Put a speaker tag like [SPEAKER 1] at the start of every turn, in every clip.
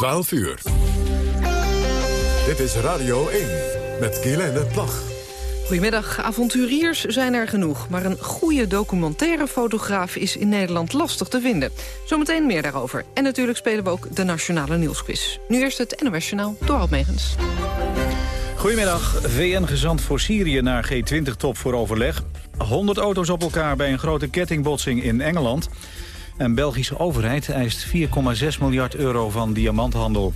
[SPEAKER 1] 12 uur. Dit is Radio 1 met Guylaine Plag.
[SPEAKER 2] Goedemiddag, avonturiers zijn er genoeg. Maar een goede documentaire fotograaf is in Nederland lastig te vinden. Zometeen meer daarover. En natuurlijk spelen we ook de Nationale Nieuwsquiz. Nu eerst het NOS Journaal, door Megens.
[SPEAKER 3] Goedemiddag. VN-gezant voor Syrië naar G20-top voor overleg. 100 auto's op elkaar bij een grote kettingbotsing in Engeland. En Belgische overheid eist 4,6 miljard euro van diamanthandel.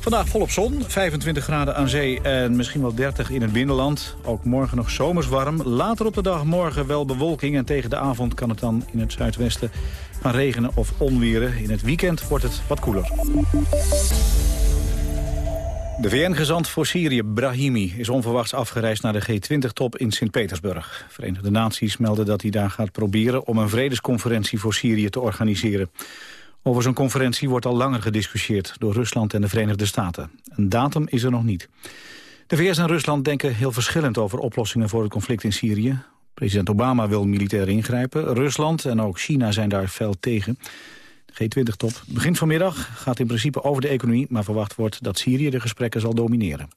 [SPEAKER 3] Vandaag volop zon, 25 graden aan zee en misschien wel 30 in het binnenland. Ook morgen nog zomers warm. Later op de dag morgen wel bewolking en tegen de avond kan het dan in het zuidwesten gaan regenen of onweren. In het weekend wordt het wat koeler. De VN-gezant voor Syrië, Brahimi, is onverwachts afgereisd naar de G20-top in Sint-Petersburg. Verenigde Naties melden dat hij daar gaat proberen om een vredesconferentie voor Syrië te organiseren. Over zo'n conferentie wordt al langer gediscussieerd door Rusland en de Verenigde Staten. Een datum is er nog niet. De VS en Rusland denken heel verschillend over oplossingen voor het conflict in Syrië. President Obama wil militair ingrijpen. Rusland en ook China zijn daar fel tegen. G20-top begint vanmiddag, gaat in principe over de economie... maar verwacht wordt dat Syrië de gesprekken zal domineren.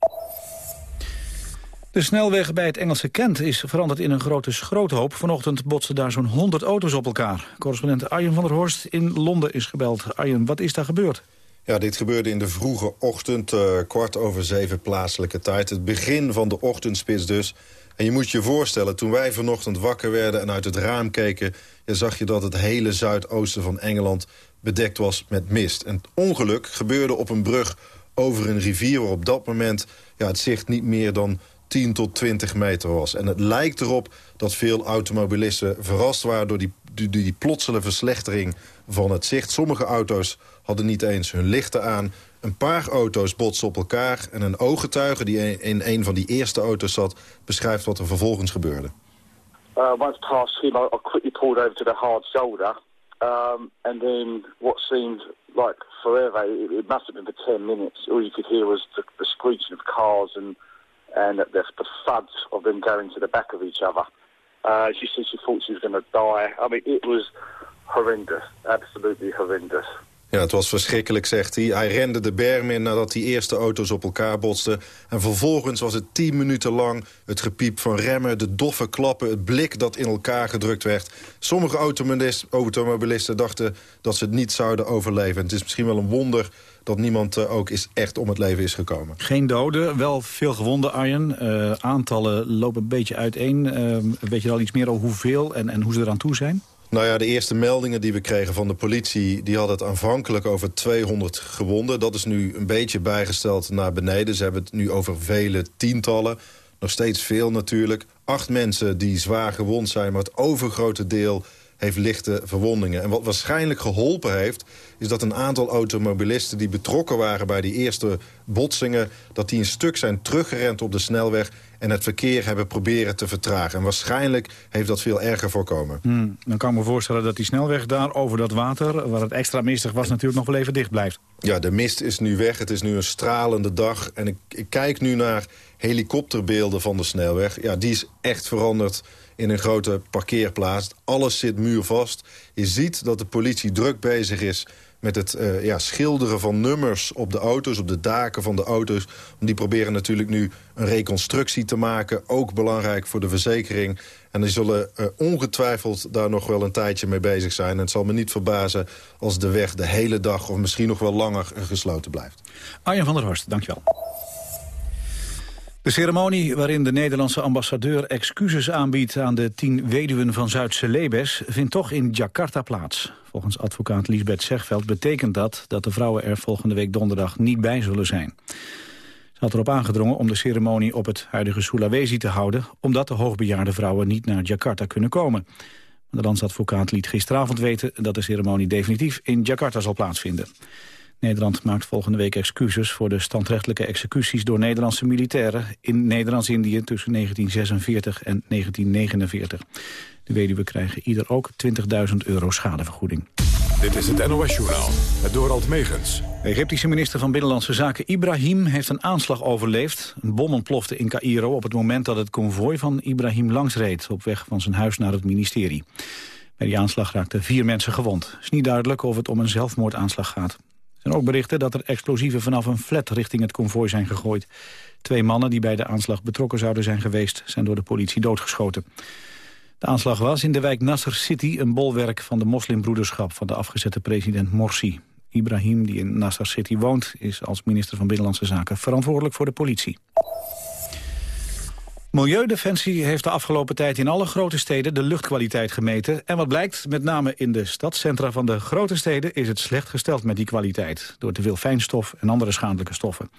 [SPEAKER 3] De snelweg bij het Engelse Kent is veranderd in een grote schroothoop. Vanochtend botsten daar zo'n 100 auto's op elkaar. Correspondent Arjen van der Horst in Londen is gebeld. Arjen, wat is daar gebeurd?
[SPEAKER 4] Ja, dit gebeurde in de vroege ochtend, uh, kwart over zeven plaatselijke tijd. Het begin van de ochtendspits dus. En je moet je voorstellen, toen wij vanochtend wakker werden... en uit het raam keken, zag je dat het hele zuidoosten van Engeland bedekt was met mist. En het ongeluk gebeurde op een brug over een rivier... waar op dat moment ja, het zicht niet meer dan 10 tot 20 meter was. En het lijkt erop dat veel automobilisten verrast waren... door die, die, die verslechtering van het zicht. Sommige auto's hadden niet eens hun lichten aan. Een paar auto's botsten op elkaar. En een ooggetuige die in een van die eerste auto's zat... beschrijft wat er vervolgens gebeurde.
[SPEAKER 5] Uh, once past him, I quickly pulled over to the hard shoulder. Um, and then what seemed like forever, it, it must have been for 10 minutes. All you could hear was the, the screeching of cars and and the, the thuds of them going to the back of each other. Uh, she said she thought she was going to die. I mean, it was horrendous, absolutely horrendous.
[SPEAKER 4] Ja, het was verschrikkelijk, zegt hij. Hij rende de berm in nadat die eerste auto's op elkaar botsten. En vervolgens was het tien minuten lang het gepiep van remmen... de doffe klappen, het blik dat in elkaar gedrukt werd. Sommige automobilisten dachten dat ze het niet zouden overleven. Het is misschien wel een wonder dat niemand uh, ook is echt om het leven is gekomen.
[SPEAKER 3] Geen doden, wel veel gewonden, Arjen. Uh, aantallen lopen een beetje uiteen. Uh, weet je al iets meer over hoeveel en, en hoe ze eraan toe zijn?
[SPEAKER 4] Nou ja, de eerste meldingen die we kregen van de politie... die hadden het aanvankelijk over 200 gewonden. Dat is nu een beetje bijgesteld naar beneden. Ze hebben het nu over vele tientallen. Nog steeds veel natuurlijk. Acht mensen die zwaar gewond zijn, maar het overgrote deel heeft lichte verwondingen. En wat waarschijnlijk geholpen heeft... is dat een aantal automobilisten die betrokken waren bij die eerste botsingen... dat die een stuk zijn teruggerend op de snelweg... en het verkeer hebben proberen te vertragen. En waarschijnlijk heeft dat veel erger voorkomen.
[SPEAKER 3] Hmm, dan kan ik me voorstellen dat die snelweg daar over dat water... waar het extra mistig was, natuurlijk nog wel even dicht blijft.
[SPEAKER 4] Ja, de mist is nu weg. Het is nu een stralende dag. En ik, ik kijk nu naar helikopterbeelden van de snelweg. Ja, die is echt veranderd in een grote parkeerplaats. Alles zit muurvast. Je ziet dat de politie druk bezig is met het uh, ja, schilderen van nummers op de auto's, op de daken van de auto's. Die proberen natuurlijk nu een reconstructie te maken. Ook belangrijk voor de verzekering. En die zullen uh, ongetwijfeld daar nog wel een tijdje mee bezig zijn. En het zal me niet verbazen als de weg de hele dag... of misschien nog wel langer gesloten blijft.
[SPEAKER 3] Arjen van der Horst, dankjewel. De ceremonie waarin de Nederlandse ambassadeur excuses aanbiedt aan de tien weduwen van Zuid-Celebes vindt toch in Jakarta plaats. Volgens advocaat Lisbeth Zegveld betekent dat dat de vrouwen er volgende week donderdag niet bij zullen zijn. Ze had erop aangedrongen om de ceremonie op het huidige Sulawesi te houden, omdat de hoogbejaarde vrouwen niet naar Jakarta kunnen komen. De landsadvocaat liet gisteravond weten dat de ceremonie definitief in Jakarta zal plaatsvinden. Nederland maakt volgende week excuses voor de standrechtelijke executies door Nederlandse militairen in Nederlands-Indië tussen 1946 en 1949. De weduwe krijgen ieder ook 20.000 euro schadevergoeding.
[SPEAKER 1] Dit is het NOS-journaal, het Dorald Megens.
[SPEAKER 3] De Egyptische minister van Binnenlandse Zaken Ibrahim heeft een aanslag overleefd. Een bom ontplofte in Cairo op het moment dat het konvooi van Ibrahim langsreed... op weg van zijn huis naar het ministerie. Bij die aanslag raakten vier mensen gewond. Het is niet duidelijk of het om een zelfmoordaanslag gaat. Zijn ook berichten dat er explosieven vanaf een flat richting het konvooi zijn gegooid. Twee mannen die bij de aanslag betrokken zouden zijn geweest... zijn door de politie doodgeschoten. De aanslag was in de wijk Nasser City een bolwerk van de moslimbroederschap... van de afgezette president Morsi. Ibrahim, die in Nasser City woont, is als minister van Binnenlandse Zaken verantwoordelijk voor de politie. Milieudefensie heeft de afgelopen tijd in alle grote steden de luchtkwaliteit gemeten. En wat blijkt, met name in de stadscentra van de grote steden is het slecht gesteld met die kwaliteit. Door te veel fijnstof en andere schadelijke stoffen.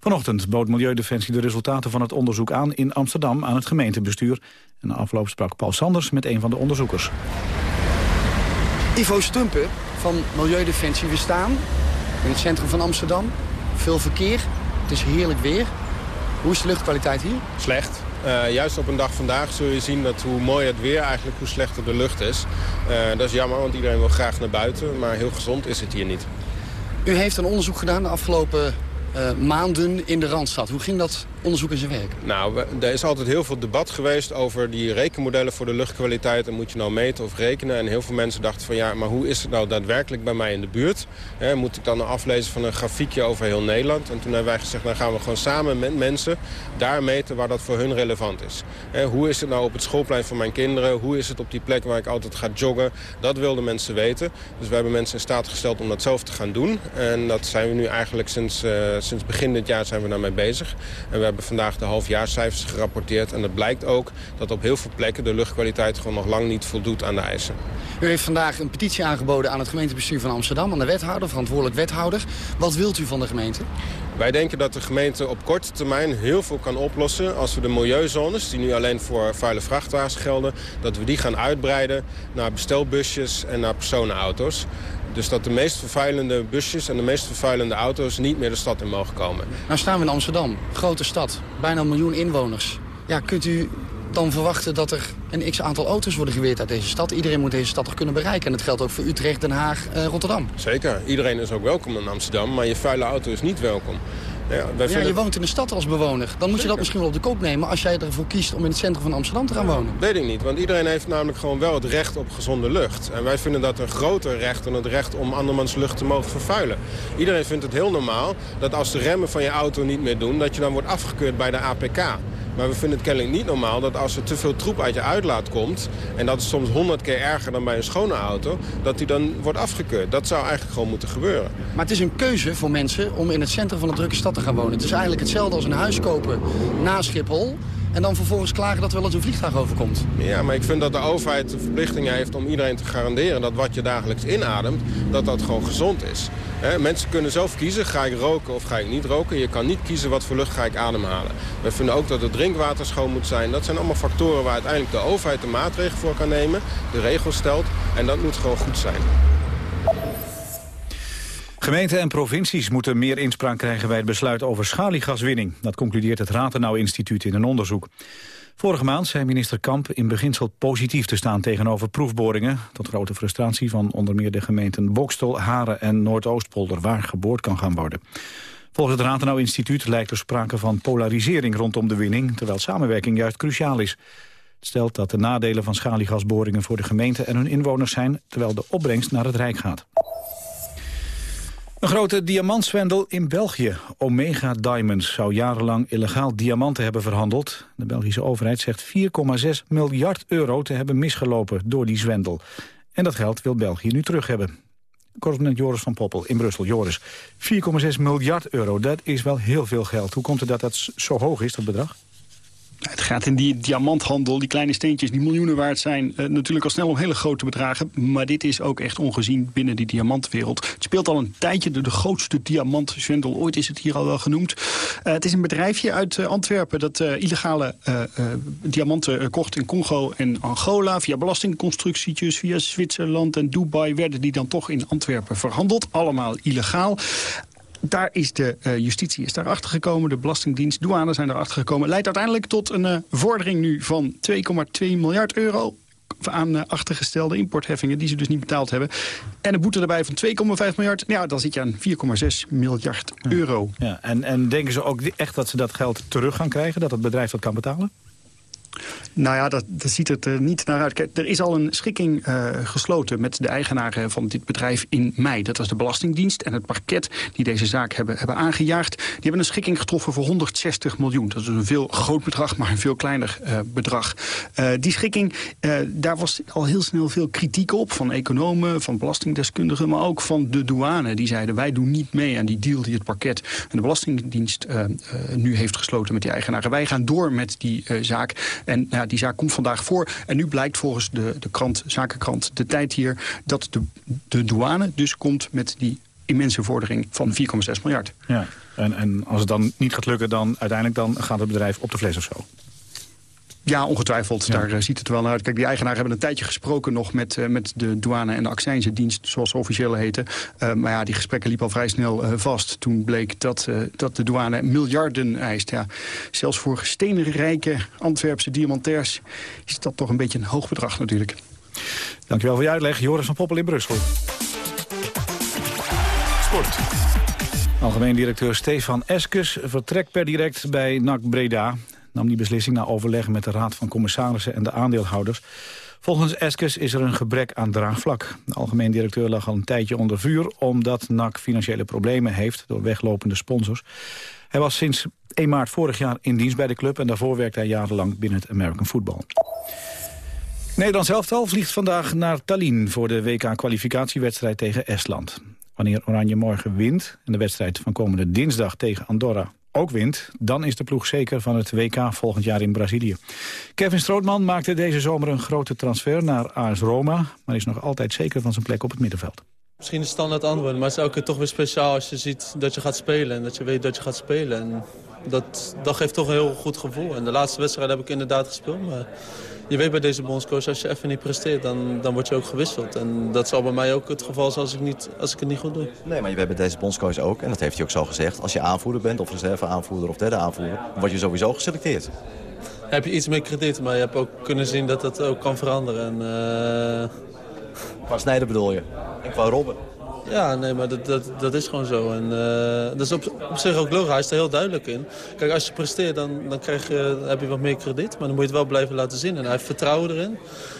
[SPEAKER 3] Vanochtend bood Milieudefensie de resultaten van het onderzoek aan in Amsterdam aan het gemeentebestuur. En na afloop sprak Paul Sanders met een van de onderzoekers.
[SPEAKER 6] Ivo Stumpen van Milieudefensie. We staan in het centrum van Amsterdam. Veel verkeer. Het is heerlijk weer. Hoe is de luchtkwaliteit hier?
[SPEAKER 7] Slecht. Uh, juist op een dag vandaag zul je zien dat hoe mooi het weer eigenlijk, hoe slechter de lucht is. Uh, dat is jammer, want iedereen wil graag naar buiten, maar heel gezond is het hier niet.
[SPEAKER 6] U heeft een onderzoek gedaan de afgelopen uh, maanden in de Randstad. Hoe ging dat onderzoek in zijn werk?
[SPEAKER 7] Nou, er is altijd heel veel debat geweest over die rekenmodellen voor de luchtkwaliteit. En moet je nou meten of rekenen? En heel veel mensen dachten van ja, maar hoe is het nou daadwerkelijk bij mij in de buurt? moet ik dan aflezen van een grafiekje over heel Nederland? En toen hebben wij gezegd, dan gaan we gewoon samen met mensen daar meten waar dat voor hun relevant is. hoe is het nou op het schoolplein van mijn kinderen? Hoe is het op die plek waar ik altijd ga joggen? Dat wilden mensen weten. Dus we hebben mensen in staat gesteld om dat zelf te gaan doen. En dat zijn we nu eigenlijk sinds, uh, sinds begin dit jaar zijn we daarmee bezig. En we hebben vandaag de halfjaarcijfers gerapporteerd. En het blijkt ook dat op heel veel plekken de luchtkwaliteit gewoon nog lang niet voldoet aan de eisen.
[SPEAKER 6] U heeft vandaag een petitie aangeboden aan het gemeentebestuur van Amsterdam, aan de wethouder, verantwoordelijk wethouder. Wat wilt u van de gemeente?
[SPEAKER 7] Wij denken dat de gemeente op korte termijn heel veel kan oplossen... als we de milieuzones, die nu alleen voor vuile vrachtwagens gelden... dat we die gaan uitbreiden naar bestelbusjes en naar personenauto's. Dus dat de meest vervuilende busjes en de meest vervuilende auto's niet meer de stad in mogen komen.
[SPEAKER 6] Nou staan we in Amsterdam, grote stad, bijna een miljoen inwoners. Ja, kunt u dan verwachten dat er een x-aantal auto's worden geweerd uit deze stad. Iedereen moet deze stad toch kunnen bereiken. En dat geldt ook voor Utrecht, Den Haag, eh, Rotterdam.
[SPEAKER 7] Zeker. Iedereen is ook welkom in Amsterdam, maar je vuile auto is niet welkom.
[SPEAKER 6] Ja, ja, je woont in de stad als bewoner. Dan moet je dat misschien wel op de kop nemen als jij ervoor kiest om in het centrum van Amsterdam te gaan wonen.
[SPEAKER 7] Weet ik niet, want iedereen heeft namelijk gewoon wel het recht op gezonde lucht. En wij vinden dat een groter recht dan het recht om andermans lucht te mogen vervuilen. Iedereen vindt het heel normaal dat als de remmen van je auto niet meer doen, dat je dan wordt afgekeurd bij de APK. Maar we vinden het kennelijk niet normaal dat als er te veel troep uit je uitlaat komt... en dat is soms honderd keer erger dan bij een schone auto... dat die dan wordt afgekeurd. Dat zou eigenlijk gewoon moeten gebeuren.
[SPEAKER 6] Maar het is een keuze voor mensen om in het centrum van een drukke stad te gaan wonen. Het is eigenlijk hetzelfde als een huis kopen na Schiphol... En dan vervolgens klagen dat wel eens een vliegtuig overkomt.
[SPEAKER 7] Ja, maar ik vind dat de overheid de verplichting heeft om iedereen te garanderen... dat wat je dagelijks inademt, dat dat gewoon gezond is. mensen kunnen zelf kiezen, ga ik roken of ga ik niet roken. Je kan niet kiezen wat voor lucht ga ik ademhalen. We vinden ook dat het drinkwater schoon moet zijn. Dat zijn allemaal factoren waar uiteindelijk de overheid de maatregelen voor kan nemen. De regels stelt. En dat moet gewoon goed zijn.
[SPEAKER 3] Gemeenten en provincies moeten meer inspraak krijgen bij het besluit over schaliegaswinning. Dat concludeert het Ratenau Instituut in een onderzoek. Vorige maand zei minister Kamp in beginsel positief te staan tegenover proefboringen. Tot grote frustratie van onder meer de gemeenten Bokstel, Haren en Noordoostpolder waar geboord kan gaan worden. Volgens het Ratenau Instituut lijkt er sprake van polarisering rondom de winning, terwijl samenwerking juist cruciaal is. Het stelt dat de nadelen van schaliegasboringen voor de gemeente en hun inwoners zijn, terwijl de opbrengst naar het Rijk gaat. Een grote diamantzwendel in België. Omega Diamonds zou jarenlang illegaal diamanten hebben verhandeld. De Belgische overheid zegt 4,6 miljard euro te hebben misgelopen door die zwendel. En dat geld wil België nu terug hebben. Correspondent Joris van Poppel in Brussel. Joris, 4,6 miljard euro, dat is wel heel veel geld. Hoe komt het dat dat zo hoog is, dat bedrag?
[SPEAKER 8] Het gaat in die diamanthandel, die kleine steentjes die miljoenen waard zijn... Uh, natuurlijk al snel om hele grote bedragen. Maar dit is ook echt ongezien binnen die diamantwereld. Het speelt al een tijdje de, de grootste diamantzwendel. Ooit is het hier al wel genoemd. Uh, het is een bedrijfje uit uh, Antwerpen dat illegale diamanten kocht in Congo en Angola. Via belastingconstructietjes, via Zwitserland en Dubai... werden die dan toch in Antwerpen verhandeld. Allemaal illegaal. Daar is de uh, justitie is daar achter gekomen, de Belastingdienst, douane zijn daar achter gekomen. Leidt uiteindelijk tot een uh, vordering nu van 2,2 miljard euro aan uh, achtergestelde importheffingen die ze dus niet betaald hebben. En een boete erbij van 2,5 miljard. Ja, dan zit je aan 4,6 miljard euro.
[SPEAKER 3] Ja, en, en denken ze ook echt dat ze dat geld terug gaan krijgen? Dat het bedrijf dat kan betalen?
[SPEAKER 8] Nou ja, dat, dat ziet het er niet naar uit. Kijk, er is al een schikking uh, gesloten met de eigenaren van dit bedrijf in mei. Dat was de Belastingdienst en het parket die deze zaak hebben, hebben aangejaagd. Die hebben een schikking getroffen voor 160 miljoen. Dat is een veel groot bedrag, maar een veel kleiner uh, bedrag. Uh, die schikking, daar was al heel snel veel kritiek op. Van economen, van belastingdeskundigen, maar ook van de douane. Die zeiden, wij doen niet mee aan die deal die het parket en de Belastingdienst nu heeft gesloten met die eigenaren. Wij gaan door met die zaak. En nou, die zaak komt vandaag voor. En nu blijkt volgens de, de krant, zakenkrant De Tijd hier... dat de, de douane dus komt met die immense vordering van 4,6 miljard.
[SPEAKER 3] Ja, en, en als het dan niet gaat lukken, dan uiteindelijk dan gaat het bedrijf op de fles of zo.
[SPEAKER 8] Ja, ongetwijfeld. Daar uh, ziet het wel naar uit. Kijk, die eigenaren hebben een tijdje gesproken nog met, uh, met de douane en de accijnzendienst, zoals ze officieel heten. Uh, maar ja, die gesprekken liepen al vrij snel vast. Toen bleek dat, dat de douane miljarden eist. Ja, zelfs voor steenrijke Antwerpse diamantairs is dat toch een beetje een hoog bedrag natuurlijk.
[SPEAKER 3] Dankjewel voor je uitleg. Joris van Poppel in Brussel. Sport. Algemeen directeur Stefan Eskes vertrekt per direct bij NAC Breda nam die beslissing na overleg met de Raad van Commissarissen en de aandeelhouders. Volgens Eskes is er een gebrek aan draagvlak. De algemeen directeur lag al een tijdje onder vuur... omdat NAC financiële problemen heeft door weglopende sponsors. Hij was sinds 1 maart vorig jaar in dienst bij de club... en daarvoor werkte hij jarenlang binnen het American Football. Nederlands elftal vliegt vandaag naar Tallinn... voor de WK-kwalificatiewedstrijd tegen Estland. Wanneer Oranje morgen wint en de wedstrijd van komende dinsdag tegen Andorra ook wint, dan is de ploeg zeker van het WK volgend jaar in Brazilië. Kevin Strootman maakte deze zomer een grote transfer naar AS Roma... maar is nog altijd zeker van zijn plek op het middenveld.
[SPEAKER 9] Misschien een standaard antwoord, maar het is elke keer toch weer speciaal als je ziet dat je gaat spelen en dat je weet dat je gaat spelen. En dat, dat geeft toch een heel goed gevoel. En de laatste wedstrijd heb ik inderdaad gespeeld, maar je weet bij deze bondscoach, als je even niet presteert, dan, dan word je ook gewisseld. En dat zal bij mij ook het geval zijn als ik, niet, als ik het niet goed doe.
[SPEAKER 10] Nee, maar je weet bij deze bondscoach ook, en dat heeft hij ook zo gezegd... als je aanvoerder bent, of reserve aanvoerder of derde aanvoerder... dan word je sowieso geselecteerd.
[SPEAKER 9] Heb je iets meer krediet, maar je hebt ook kunnen zien dat dat ook kan veranderen. En, uh...
[SPEAKER 10] Qua Snijder bedoel je? En qua Robben?
[SPEAKER 9] Ja, nee, maar dat, dat, dat is gewoon zo. En, uh, dat is op, op zich ook logisch. Hij is er heel duidelijk in. Kijk, als je presteert, dan, dan, krijg je, heb je wat meer krediet. Maar dan moet je het wel blijven laten zien. En hij heeft vertrouwen erin.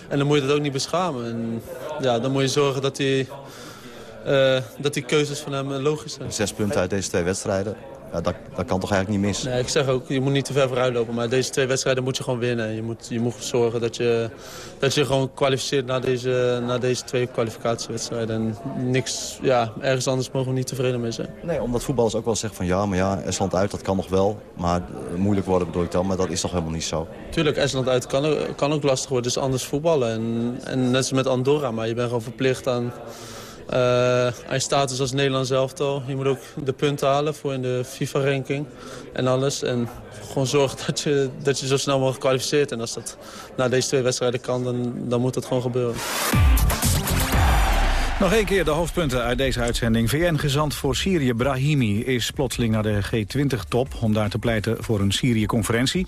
[SPEAKER 9] En dan moet je het ook niet beschamen. En ja, dan moet je zorgen dat die, uh, dat die keuzes van hem logisch zijn.
[SPEAKER 10] Zes punten uit deze twee wedstrijden ja, dat, dat kan toch eigenlijk niet mis.
[SPEAKER 9] Nee, ik zeg ook, je moet niet te ver vooruit lopen. Maar deze twee wedstrijden moet je gewoon winnen. Je moet, je moet zorgen dat je, dat je gewoon kwalificeert naar deze, naar deze twee kwalificatiewedstrijden. En niks, ja, ergens anders mogen we niet tevreden mee zijn.
[SPEAKER 10] Nee, omdat voetballers ook wel zeggen van ja, maar ja, Estland uit, dat kan nog wel. Maar eh, moeilijk worden bedoel ik dan, maar dat is toch helemaal niet zo.
[SPEAKER 9] Tuurlijk, Estland uit kan, kan ook lastig worden. Het is anders voetballen. En, en net als met Andorra, maar je bent gewoon verplicht aan uh, hij staat dus als Nederlands elftal. Je moet ook de punten halen voor in de FIFA-ranking en alles. En gewoon zorgen dat je, dat je zo snel mogelijk kwalificeert. En als dat na deze twee wedstrijden kan, dan, dan moet dat gewoon gebeuren.
[SPEAKER 3] Nog één keer de hoofdpunten uit deze uitzending. VN-gezant voor Syrië Brahimi is plotseling naar de G20-top... om daar te pleiten voor een Syrië-conferentie.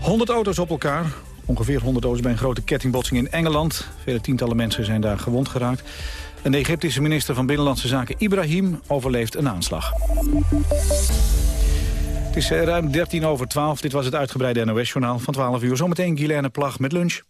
[SPEAKER 3] 100 auto's op elkaar. Ongeveer 100 auto's bij een grote kettingbotsing in Engeland. Vele tientallen mensen zijn daar gewond geraakt. En de Egyptische minister van Binnenlandse Zaken Ibrahim overleeft een aanslag. Het is eh, ruim 13 over 12. Dit was het uitgebreide NOS-journaal van 12 uur. Zometeen Guilaine Plag met lunch.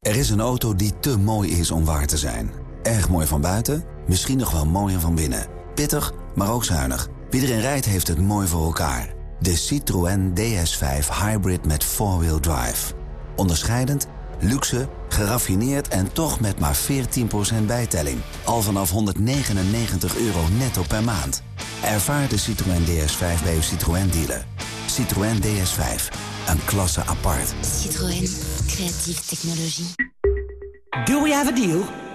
[SPEAKER 11] Er is een auto die te mooi is om waar te zijn. Erg mooi van buiten, misschien nog wel mooier van binnen. Pittig, maar ook zuinig. Wie erin rijdt heeft het mooi voor elkaar. De Citroën DS5 Hybrid met 4-wheel drive. Onderscheidend Luxe, geraffineerd en toch met maar 14% bijtelling. Al vanaf 199 euro netto per maand. Ervaar de Citroën DS5 bij uw Citroën dealer. Citroën DS5, een klasse apart.
[SPEAKER 12] Citroën, creatieve technologie.
[SPEAKER 13] Do we have a deal?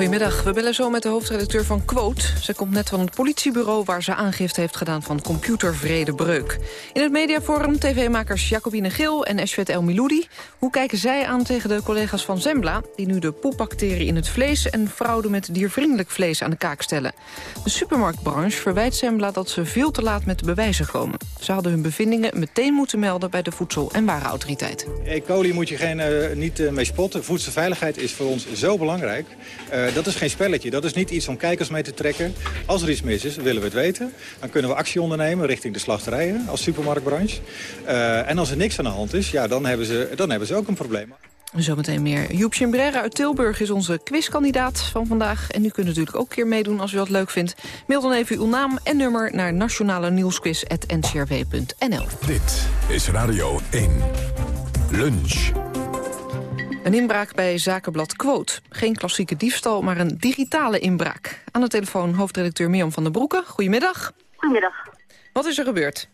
[SPEAKER 2] Goedemiddag, we bellen zo met de hoofdredacteur van Quote. Ze komt net van het politiebureau waar ze aangifte heeft gedaan van computervredebreuk. In het mediaforum tv-makers Jacobine Geel en Esvet El Miloudi. Hoe kijken zij aan tegen de collega's van Zembla... die nu de poepbacterie in het vlees en fraude met diervriendelijk vlees aan de kaak stellen? De supermarktbranche verwijt Zembla dat ze veel te laat met de bewijzen komen. Ze hadden hun bevindingen meteen moeten melden bij de Voedsel- en Warenautoriteit.
[SPEAKER 14] E. coli moet je geen, uh, niet uh, mee spotten. Voedselveiligheid is voor ons zo belangrijk. Uh, dat is geen spelletje, dat is niet iets om kijkers mee te trekken. Als er iets mis is, willen we het weten. Dan kunnen we actie ondernemen richting de slachterijen als supermarktbranche. Uh, en als er niks aan de hand is, ja, dan, hebben ze, dan hebben ze ook een probleem.
[SPEAKER 2] Zometeen meer. Joep Chimbrera uit Tilburg is onze quizkandidaat van vandaag. En u kunt natuurlijk ook een keer meedoen als u dat leuk vindt. Mail dan even uw naam en nummer naar nationale nieuwsquiz.ncrw.nl.
[SPEAKER 1] Dit is Radio 1. Lunch.
[SPEAKER 2] Een inbraak bij zakenblad Quote. Geen klassieke diefstal, maar een digitale inbraak. Aan de telefoon hoofdredacteur Mirjam van der Broeke. Goedemiddag.
[SPEAKER 15] Goedemiddag.
[SPEAKER 2] Wat is er gebeurd?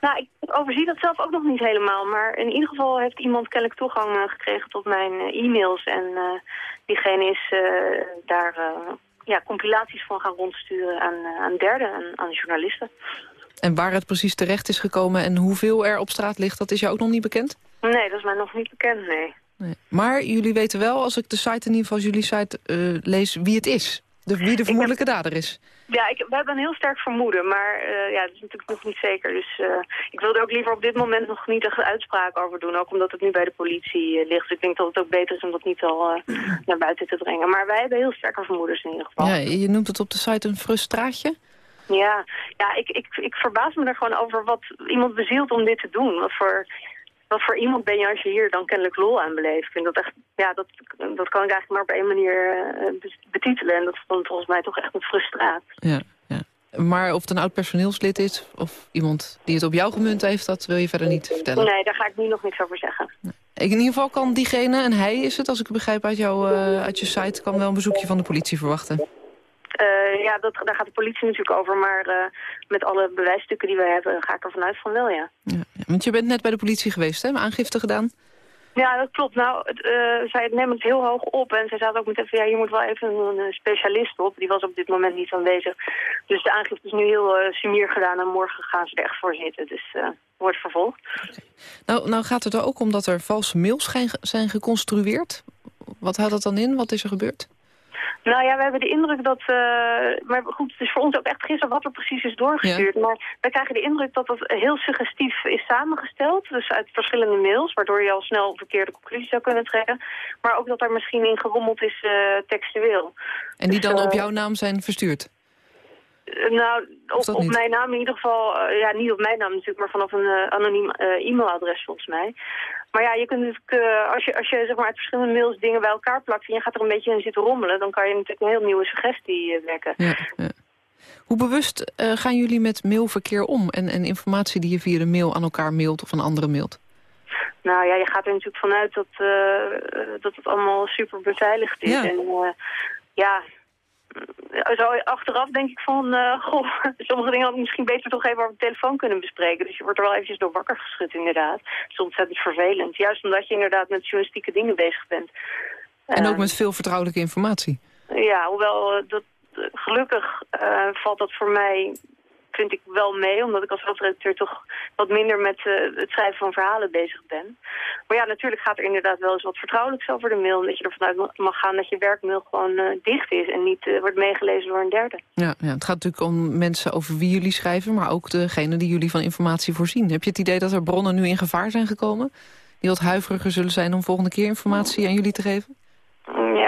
[SPEAKER 15] Nou, ik overzie dat zelf ook nog niet helemaal. Maar in ieder geval heeft iemand kennelijk toegang uh, gekregen tot mijn uh, e-mails. En uh, diegene is daar ja, compilaties van gaan rondsturen aan, aan derden, aan, aan journalisten.
[SPEAKER 2] En waar het precies terecht is gekomen en hoeveel er op straat ligt, dat is jou ook nog niet bekend?
[SPEAKER 15] Nee, dat is mij nog niet bekend, nee.
[SPEAKER 2] Nee. Maar jullie weten wel, als ik de site in ieder geval jullie site uh, lees, wie het is. De, wie de vermoedelijke heb... dader is.
[SPEAKER 15] Ja, ik, we hebben een heel sterk vermoeden, maar uh, ja, dat is natuurlijk nog niet zeker. Dus uh, ik wilde ook liever op dit moment nog niet echt uitspraak over doen. Ook omdat het nu bij de politie uh, ligt. Dus ik denk dat het ook beter is om dat niet al naar buiten te brengen. Maar wij hebben heel sterke vermoedens in ieder geval.
[SPEAKER 2] Ja, je noemt het op de site een frustraatje?
[SPEAKER 15] Ja, ja ik, ik, ik verbaas me er gewoon over wat iemand bezielt om dit te doen. Wat voor, wat voor iemand ben je als je hier dan kennelijk lol aan beleeft. Ik vind dat echt, ja, dat, dat kan ik eigenlijk maar op één manier uh, betitelen. En dat is dan volgens mij toch echt een frustraat.
[SPEAKER 2] Ja, ja. Maar of het een oud personeelslid is of iemand die het op jou gemunt heeft, dat wil je verder niet vertellen?
[SPEAKER 15] Nee, daar ga ik nu nog niks over zeggen.
[SPEAKER 2] Nee. In ieder geval kan diegene, en hij is het, als ik het begrijp uit, jou, uh, uit je site, kan wel een bezoekje van de politie verwachten.
[SPEAKER 15] Uh, ja, dat, daar gaat de politie natuurlijk over. Maar uh, met alle bewijsstukken die we hebben, ga ik er vanuit van wel, ja.
[SPEAKER 2] ja. Want je bent net bij de politie geweest, hè? Aangifte gedaan?
[SPEAKER 15] Ja, dat klopt. Nou, het, uh, zij nemen het heel hoog op. En zij zaten ook meteen van, ja, je moet wel even een specialist op. Die was op dit moment niet aanwezig. Dus de aangifte is nu heel uh, sumier gedaan. En morgen gaan ze er echt voor zitten. Dus uh, wordt vervolgd.
[SPEAKER 2] Okay. Nou, nou gaat het er ook om dat er valse mails zijn geconstrueerd. Wat houdt dat dan in? Wat is er gebeurd?
[SPEAKER 15] Nou ja, we hebben de indruk dat... Uh, maar goed, het is voor ons ook echt gisteren wat er precies is doorgestuurd. Ja. Maar wij krijgen de indruk dat dat heel suggestief is samengesteld. Dus uit verschillende mails, waardoor je al snel verkeerde conclusies zou kunnen trekken. Maar ook dat er misschien in gerommeld is uh, textueel.
[SPEAKER 2] En die
[SPEAKER 15] dus,
[SPEAKER 2] dan op jouw naam zijn verstuurd?
[SPEAKER 15] Nou, op, op mijn naam in ieder geval, uh, ja, niet op mijn naam natuurlijk, maar vanaf een uh, anoniem uh, e-mailadres volgens mij. Maar ja, je kunt natuurlijk, als je, als je zeg maar, uit verschillende mails dingen bij elkaar plakt en je gaat er een beetje in zitten rommelen, dan kan je natuurlijk een heel nieuwe suggestie wekken.
[SPEAKER 2] Ja, ja. Hoe bewust gaan jullie met mailverkeer om en, en informatie die je via de mail aan elkaar mailt of aan anderen mailt?
[SPEAKER 15] Nou ja, je gaat er natuurlijk vanuit dat, dat het allemaal super beveiligd is.
[SPEAKER 2] Ja.
[SPEAKER 15] En ja, zo achteraf denk ik van, uh, goh, sommige dingen had ik misschien beter toch even over de telefoon kunnen bespreken. Dus je wordt er wel eventjes door wakker geschud inderdaad. Het is ontzettend vervelend. Juist omdat je inderdaad met journalistieke dingen bezig bent.
[SPEAKER 2] En ook met veel vertrouwelijke informatie.
[SPEAKER 15] Ja, hoewel uh, dat, uh, gelukkig valt dat voor mij vind ik wel mee, omdat ik als hoofdredacteur toch wat minder met uh, het schrijven van verhalen bezig ben. Maar ja, natuurlijk gaat er inderdaad wel eens wat vertrouwelijks over de mail. Dat je ervan uit mag gaan dat je werkmail gewoon uh, dicht is en niet uh, wordt meegelezen door een derde.
[SPEAKER 2] Ja, ja, het gaat natuurlijk om mensen over wie jullie schrijven, maar ook degene die jullie van informatie voorzien. Heb je het idee dat er bronnen nu in gevaar zijn gekomen? Die wat huiveriger zullen zijn om volgende keer informatie aan jullie te geven?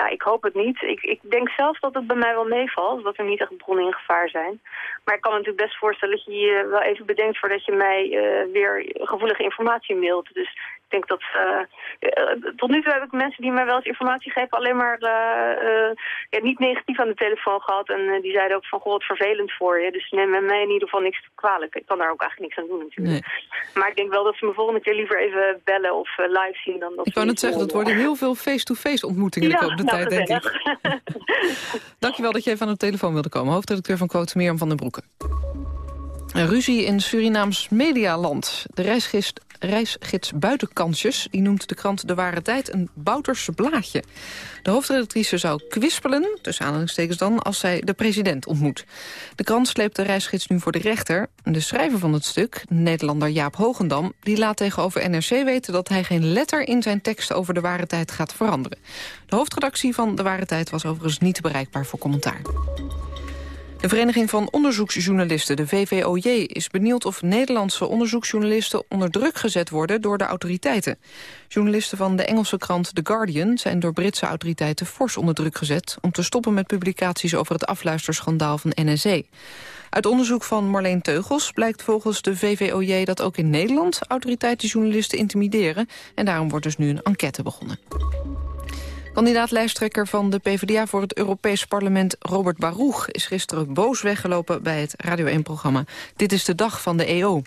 [SPEAKER 15] Ja, ik hoop het niet. Ik, ik denk zelf dat het bij mij wel meevalt, dat er niet echt bronnen in gevaar zijn. Maar ik kan me natuurlijk best voorstellen dat je je wel even bedenkt voordat je mij uh, weer gevoelige informatie mailt. Dus ik denk dat... Uh, uh, tot nu toe heb ik mensen die mij wel eens informatie geven alleen maar ja, niet negatief aan de telefoon gehad. En die zeiden ook van, goh, wat vervelend voor je. Dus neem mij in ieder geval niks kwalijk. Ik kan daar ook eigenlijk niks aan doen natuurlijk. Nee. Maar ik denk wel dat ze me volgende keer liever even bellen of live zien dan dat
[SPEAKER 2] Ik kan het zeggen, dat worden heel veel face-to-face -face ontmoetingen
[SPEAKER 15] ja,
[SPEAKER 2] de komende tijd, denk ik. Dankjewel dat je even aan de telefoon wilde komen. Hoofdredacteur van Quote Mirjam van den Broeken. Een ruzie in Surinaams medialand. De reisgids, reisgids Buitenkansjes die noemt de krant De Ware Tijd een Bouterse blaadje. De hoofdredactrice zou kwispelen, tussen aanhalingstekens dan, als zij de president ontmoet. De krant sleept de reisgids nu voor de rechter. De schrijver van het stuk, Nederlander Jaap Hogendam, die laat tegenover NRC weten dat hij geen letter in zijn tekst over De Ware Tijd gaat veranderen. De hoofdredactie van De Ware Tijd was overigens niet bereikbaar voor commentaar. De Vereniging van Onderzoeksjournalisten, de VVOJ, is benieuwd of Nederlandse onderzoeksjournalisten onder druk gezet worden door de autoriteiten. Journalisten van de Engelse krant The Guardian zijn door Britse autoriteiten fors onder druk gezet om te stoppen met publicaties over het afluisterschandaal van NSE. Uit onderzoek van Marleen Teugels blijkt volgens de VVOJ dat ook in Nederland autoriteiten journalisten intimideren en daarom wordt dus nu een enquête begonnen. Kandidaat-lijsttrekker van de PvdA voor het Europees Parlement Robert Baruch is gisteren boos weggelopen bij het Radio 1-programma Dit is de dag van de EO.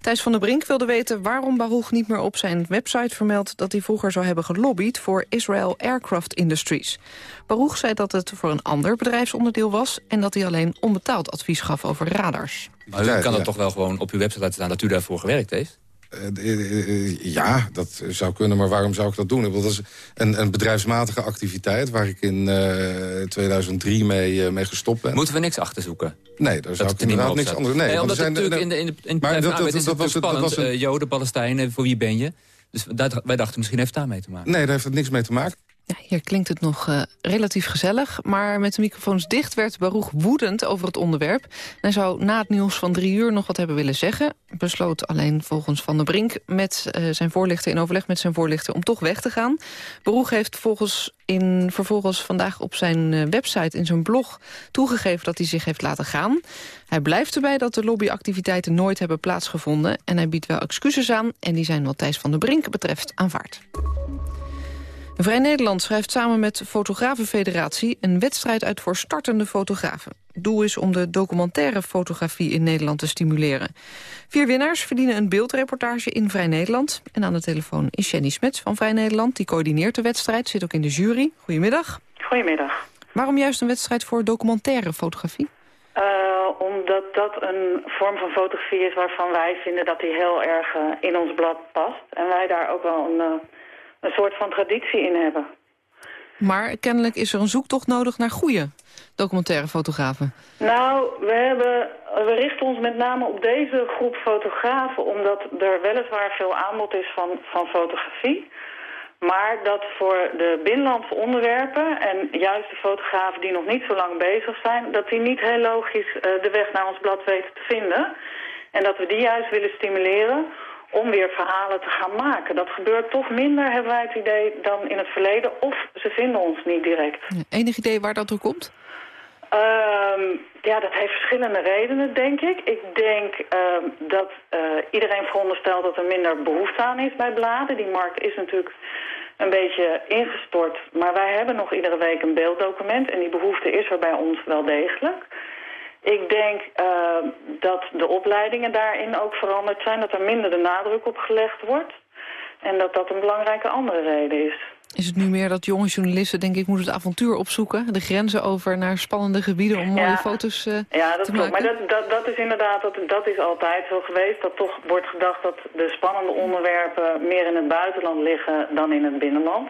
[SPEAKER 2] Thijs van der Brink wilde weten waarom Baruch niet meer op zijn website vermeldt dat hij vroeger zou hebben gelobbyd voor Israel Aircraft Industries. Baruch zei dat het voor een ander bedrijfsonderdeel was en dat hij alleen onbetaald advies gaf over radars.
[SPEAKER 16] Maar u kan het toch wel gewoon op uw website laten staan dat u daarvoor gewerkt heeft?
[SPEAKER 17] Uh, ja, dat zou kunnen, maar waarom zou ik dat doen? Dat is een, een bedrijfsmatige activiteit waar ik in uh, 2003 mee, mee gestopt ben.
[SPEAKER 16] Moeten we niks achterzoeken?
[SPEAKER 17] Nee, daar zou ik inderdaad niks anders... Nee,
[SPEAKER 16] nee omdat zijn, natuurlijk in de, in de, in maar dat, dat, dat, was, spannend. Dat was een... Joden, Palestijnen, voor wie ben je? Dus wij dachten, misschien heeft het daarmee te maken.
[SPEAKER 17] Nee, daar heeft het niks mee te maken.
[SPEAKER 2] Ja, hier klinkt het nog uh, relatief gezellig, maar met de microfoons dicht werd Baruch woedend over het onderwerp. Hij zou na het nieuws van drie uur nog wat hebben willen zeggen. Besloot alleen volgens Van der Brink met uh, zijn voorlichter in overleg met zijn voorlichter om toch weg te gaan. Baruch heeft volgens in, vervolgens vandaag op zijn uh, website in zijn blog toegegeven dat hij zich heeft laten gaan. Hij blijft erbij dat de lobbyactiviteiten nooit hebben plaatsgevonden en hij biedt wel excuses aan en die zijn wat Thijs van der Brink betreft aanvaard. Vrij Nederland schrijft samen met Fotografenfederatie... een wedstrijd uit voor startende fotografen. Doel is om de documentaire fotografie in Nederland te stimuleren. Vier winnaars verdienen een beeldreportage in Vrij Nederland. En aan de telefoon is Jenny Smets van Vrij Nederland. Die coördineert de wedstrijd, zit ook in de jury. Goedemiddag.
[SPEAKER 18] Goedemiddag.
[SPEAKER 2] Waarom juist een wedstrijd voor documentaire fotografie?
[SPEAKER 18] Uh, omdat dat een vorm van fotografie is waarvan wij vinden dat die heel erg uh, in ons blad past. En wij daar ook wel een... Uh, een soort van traditie in hebben.
[SPEAKER 2] Maar kennelijk is er een zoektocht nodig naar goede documentaire fotografen.
[SPEAKER 18] Nou, we, hebben, we richten ons met name op deze groep fotografen... omdat er weliswaar veel aanbod is van, van fotografie... Maar dat voor de binnenlandse onderwerpen en juist de fotografen die nog niet zo lang bezig zijn... dat die niet heel logisch uh, de weg naar ons blad weten te vinden. En dat we die juist willen stimuleren om weer verhalen te gaan maken. Dat gebeurt toch minder, hebben wij het idee, dan in het verleden. Of ze vinden ons niet direct.
[SPEAKER 2] Enig idee waar dat door komt?
[SPEAKER 18] Um, ja, dat heeft verschillende redenen, denk ik. Ik denk um, dat uh, iedereen veronderstelt dat er minder behoefte aan is bij bladen. Die markt is natuurlijk een beetje ingestort. Maar wij hebben nog iedere week een beelddocument. En die behoefte is er bij ons wel degelijk. Ik denk uh, dat de opleidingen daarin ook veranderd zijn. Dat er minder de nadruk op gelegd wordt. En dat dat een belangrijke andere reden is.
[SPEAKER 2] Is het nu meer dat jonge journalisten, denk ik, moeten het avontuur opzoeken? De grenzen over naar spannende gebieden om mooie
[SPEAKER 18] ja.
[SPEAKER 2] foto's uh,
[SPEAKER 18] ja, dat
[SPEAKER 2] te
[SPEAKER 18] klopt.
[SPEAKER 2] maken?
[SPEAKER 18] Maar dat, dat, dat is inderdaad, dat, dat is altijd zo geweest. Dat toch wordt gedacht dat de spannende onderwerpen meer in het buitenland liggen dan in het binnenland.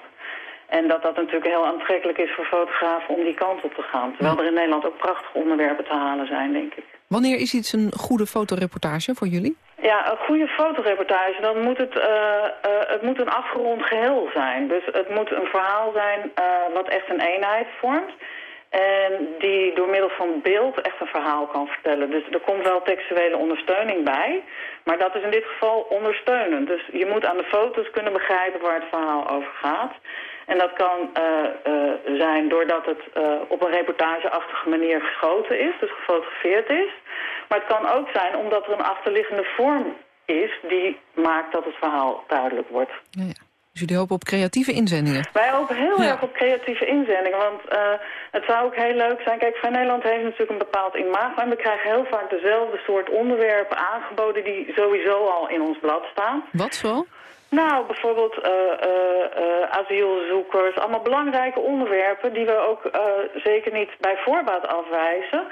[SPEAKER 18] En dat dat natuurlijk heel aantrekkelijk is voor fotografen om die kant op te gaan. Terwijl er in Nederland ook prachtige onderwerpen te halen zijn, denk ik.
[SPEAKER 2] Wanneer is iets een goede fotoreportage voor jullie?
[SPEAKER 18] Ja, een goede fotoreportage, dan moet het, uh, uh, het moet een afgerond geheel zijn. Dus het moet een verhaal zijn uh, wat echt een eenheid vormt. En die door middel van beeld echt een verhaal kan vertellen. Dus er komt wel textuele ondersteuning bij. Maar dat is in dit geval ondersteunend. Dus je moet aan de foto's kunnen begrijpen waar het verhaal over gaat. En dat kan uh, uh, zijn doordat het uh, op een reportageachtige manier geschoten is, dus gefotografeerd is. Maar het kan ook zijn omdat er een achterliggende vorm is die maakt dat het verhaal duidelijk wordt.
[SPEAKER 2] Ja, ja. Dus jullie hopen op creatieve inzendingen?
[SPEAKER 18] Wij hopen heel ja. erg op creatieve inzendingen, want het zou ook heel leuk zijn. Kijk, Vrij Nederland heeft natuurlijk een bepaald imago en we krijgen heel vaak dezelfde soort onderwerpen aangeboden die sowieso al in ons blad staan.
[SPEAKER 2] Wat zo?
[SPEAKER 18] Nou, bijvoorbeeld uh, uh, uh, asielzoekers, allemaal belangrijke onderwerpen die we ook zeker niet bij voorbaat afwijzen.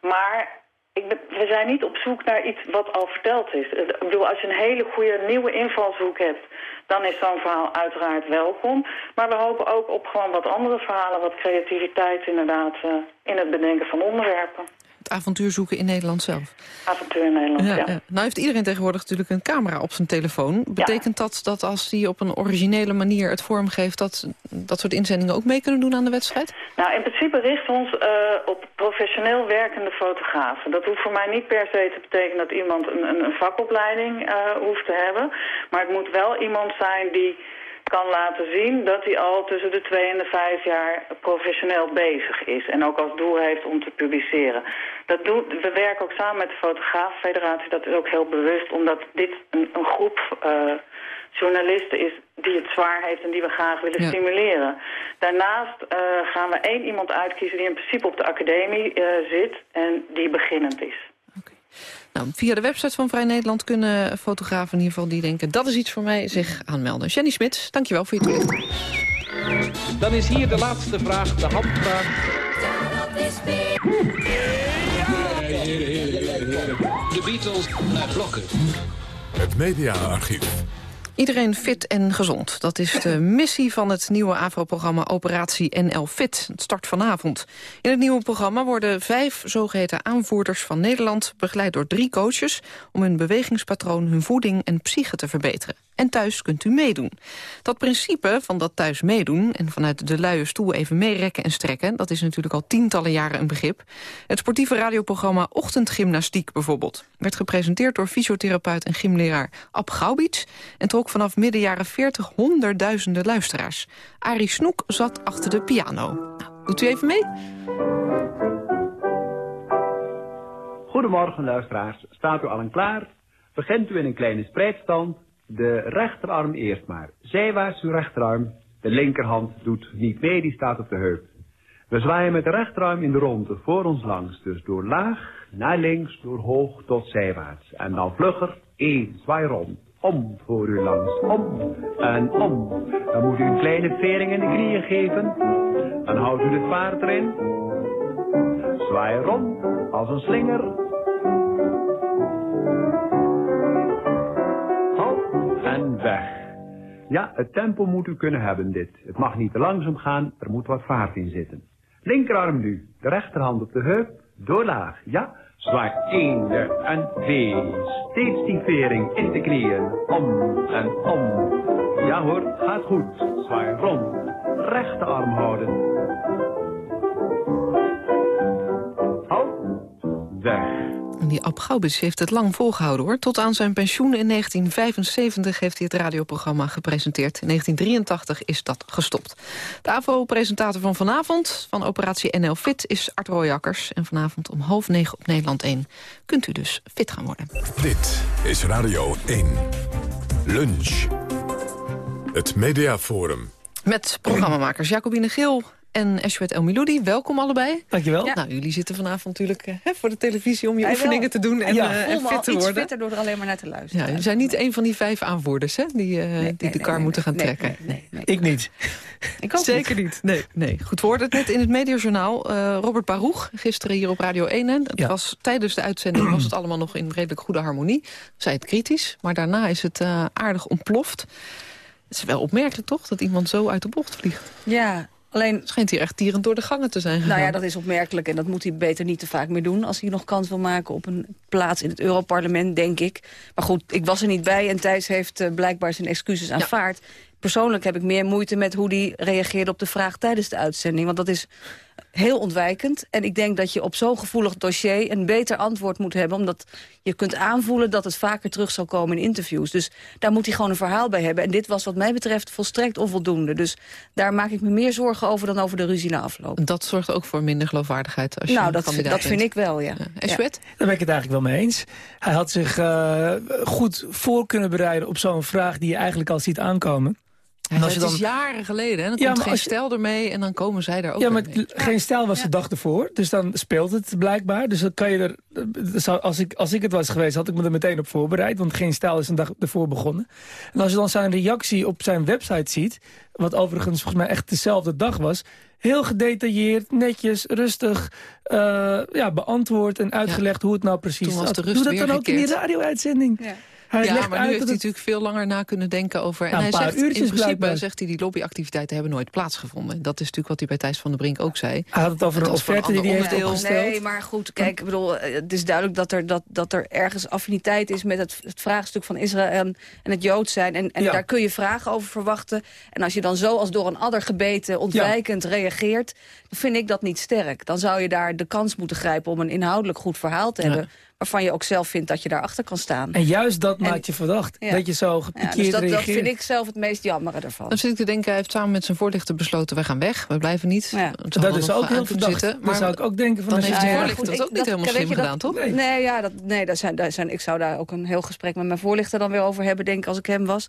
[SPEAKER 18] Maar ik we zijn niet op zoek naar iets wat al verteld is. Eh, ik bedoel, als je een hele goede nieuwe invalshoek hebt... dan is zo'n verhaal uiteraard welkom. Maar we hopen ook op gewoon wat andere verhalen... wat creativiteit inderdaad in het bedenken van onderwerpen
[SPEAKER 2] avontuur zoeken in Nederland zelf.
[SPEAKER 18] Avontuur in Nederland, ja. ja.
[SPEAKER 2] Nou heeft iedereen tegenwoordig natuurlijk een camera op zijn telefoon. Betekent dat dat als hij op een originele manier het vormgeeft... dat dat soort inzendingen ook mee kunnen doen aan de wedstrijd?
[SPEAKER 18] Nou, in principe richten we ons uh, op professioneel werkende fotografen. Dat hoeft voor mij niet per se te betekenen dat iemand een, een, een vakopleiding uh, hoeft te hebben. Maar het moet wel iemand zijn die kan laten zien dat hij al tussen de twee en de vijf jaar professioneel bezig is. En ook als doel heeft om te publiceren. Dat doet, we werken ook samen met de Fotograafenfederatie. Dat is ook heel bewust, omdat dit een, een groep uh, journalisten is die het zwaar heeft en die we graag willen stimuleren. Daarnaast uh, gaan we één iemand uitkiezen die in principe op de academie uh, zit en die beginnend is.
[SPEAKER 2] Nou, via de website van Vrij Nederland kunnen fotografen in ieder geval die denken... dat is iets voor mij, zich aanmelden. Jenny Smits, dankjewel voor je toelichting.
[SPEAKER 19] Dan is hier de laatste vraag, de handvraag.
[SPEAKER 1] De Beatles naar blokken. Het mediaarchief.
[SPEAKER 2] Iedereen fit en gezond. Dat is de missie van het nieuwe AVRO-programma Operatie NL Fit. Het start vanavond. In het nieuwe programma worden vijf zogeheten aanvoerders van Nederland... begeleid door drie coaches om hun bewegingspatroon, hun voeding en psyche te verbeteren en thuis kunt u meedoen. Dat principe van dat thuis meedoen en vanuit de luie stoel even meerekken en strekken... dat is natuurlijk al tientallen jaren een begrip. Het sportieve radioprogramma Ochtendgymnastiek bijvoorbeeld... werd gepresenteerd door fysiotherapeut en gymleraar Ab Gaubits... en trok vanaf midden jaren 40 honderdduizenden luisteraars. Arie Snoek zat achter de piano. Nou, doet u even mee?
[SPEAKER 20] Goedemorgen luisteraars, staat u al een klaar? Begint u in een kleine spreidstand de rechterarm eerst maar. Zijwaarts uw rechterarm. De linkerhand doet niet mee, die staat op de heup. We zwaaien met de rechterarm in de ronde voor ons langs. Dus door laag, naar links, door hoog tot zijwaarts. En dan vlugger, één, zwaai rond. Om voor u langs, om en om. Dan moet u een kleine vering in de knieën geven. Dan houdt u het paard erin. Zwaai rond, als een slinger. Weg. Ja, het tempo moet u kunnen hebben dit. Het mag niet te langzaam gaan, er moet wat vaart in zitten. Linkerarm nu, de rechterhand op de heup, doorlaag. Ja, zwaai één en twee. Steeds die vering in de knieën, om en om. Ja hoor, gaat goed. Zwaai rond, rechterarm houden.
[SPEAKER 2] Die Ab Gaubits heeft het lang volgehouden hoor. Tot aan zijn pensioen in 1975 heeft hij het radioprogramma gepresenteerd. In 1983 is dat gestopt. De AVO-presentator van vanavond van operatie NL Fit is Art Rooijakkers. En vanavond om half negen op Nederland 1 kunt u dus fit gaan worden.
[SPEAKER 1] Dit is Radio 1. Lunch. Het Mediaforum.
[SPEAKER 2] Met programmamakers Jacobine Geel, en Eshwet El Miloudi. Welkom allebei.
[SPEAKER 21] Dankjewel.
[SPEAKER 2] Ja. Nou, jullie zitten vanavond natuurlijk uh, voor de televisie om je oefeningen te doen en,
[SPEAKER 21] ja.
[SPEAKER 2] uh, en fit te worden.
[SPEAKER 21] fitter door er alleen maar naar te luisteren.
[SPEAKER 2] Ja, jullie zijn niet een van die vijf aanvoerders hè, die, uh, nee, die de kar moeten gaan trekken.
[SPEAKER 21] Ik niet.
[SPEAKER 2] Ik ook Zeker niet. Nee, nee. Goed, we hoorden het net in het Mediajournaal. Robert Baruch, gisteren hier op Radio 1. Hè. Het was, tijdens de uitzending was het allemaal nog in redelijk goede harmonie. Zij het kritisch, maar daarna is het aardig ontploft. Het is wel opmerkelijk toch, dat iemand zo uit de bocht vliegt?
[SPEAKER 21] Ja, Alleen,
[SPEAKER 2] Schijnt hij echt tierend door de gangen te zijn gegaan.
[SPEAKER 21] Nou ja, dat is opmerkelijk en dat moet hij beter niet te vaak meer doen... als hij nog kans wil maken op een plaats in het Europarlement, denk ik. Maar goed, ik was er niet bij en Thijs heeft uh, blijkbaar zijn excuses aanvaard. Persoonlijk heb ik meer moeite met hoe hij reageerde op de vraag tijdens de uitzending. Want dat is heel ontwijkend. En ik denk dat je op zo'n gevoelig dossier een beter antwoord moet hebben. Omdat je kunt aanvoelen dat het vaker terug zal komen in interviews. Dus daar moet hij gewoon een verhaal bij hebben. En dit was wat mij betreft volstrekt onvoldoende. Dus daar maak ik me meer zorgen over dan over de ruzie na afloop.
[SPEAKER 2] Dat zorgt ook voor minder geloofwaardigheid als je
[SPEAKER 21] Nou, dat, dat vind ik wel, ja.
[SPEAKER 2] ja. ja. Daar
[SPEAKER 21] ben
[SPEAKER 22] ik het eigenlijk wel mee eens. Hij had zich uh, goed voor kunnen bereiden op zo'n vraag die je eigenlijk al ziet aankomen.
[SPEAKER 2] Ja, het dan... is jaren geleden. Hè? Dan komt geen je... stijl ermee en dan komen zij daar ook
[SPEAKER 22] Ja,
[SPEAKER 2] maar
[SPEAKER 22] geen stijl was de dag ervoor. Dus dan speelt het blijkbaar. Dus dan kan je er... Als ik, als ik het was geweest, had ik me er meteen op voorbereid. Want geen stijl is een dag ervoor begonnen. En als je dan zijn reactie op zijn website ziet... wat overigens volgens mij echt dezelfde dag was... Heel gedetailleerd, netjes, rustig uh, ja, beantwoord en uitgelegd hoe het nou precies
[SPEAKER 2] was.
[SPEAKER 22] Doe dat dan ook in die radio-uitzending.
[SPEAKER 2] Ja. Hij ja, maar nu heeft hij natuurlijk veel langer na kunnen denken over... en hij zegt, in principe zegt hij, die lobbyactiviteiten hebben nooit plaatsgevonden. Dat is natuurlijk wat hij bij Thijs van der Brink ook zei.
[SPEAKER 22] Hij had het over een offerte die hij heeft opgesteld.
[SPEAKER 21] Nee, maar goed, kijk, ik bedoel, eh, het is duidelijk dat er, dat, dat er ergens affiniteit is... met het, het vraagstuk van Israël en, en het Jood zijn. En, en daar kun je vragen over verwachten. En als je dan zo als door een adder gebeten ontwijkend reageert... dan vind ik dat niet sterk. Dan zou je daar de kans moeten grijpen om een inhoudelijk goed verhaal te hebben waarvan je ook zelf vindt dat je daarachter kan staan.
[SPEAKER 22] En juist dat maakt je verdacht, dat je zo gepikeerd ja, dus
[SPEAKER 21] dat,
[SPEAKER 22] reageert.
[SPEAKER 21] dat vind ik zelf het meest jammer ervan.
[SPEAKER 2] Dan zit ik te denken, hij heeft samen met zijn voorlichter besloten... we gaan weg, we blijven niet. Ja.
[SPEAKER 22] Dat is ook heel verdacht. Zitten, maar zou ik ook denken van...
[SPEAKER 2] Dan heeft de voorlichter dat ook niet helemaal slim gedaan, toch?
[SPEAKER 21] Nee, nee, ja, dat, nee dat zijn, dat zijn, ik zou daar ook een heel gesprek met mijn voorlichter dan weer over hebben... denk ik, als ik hem was.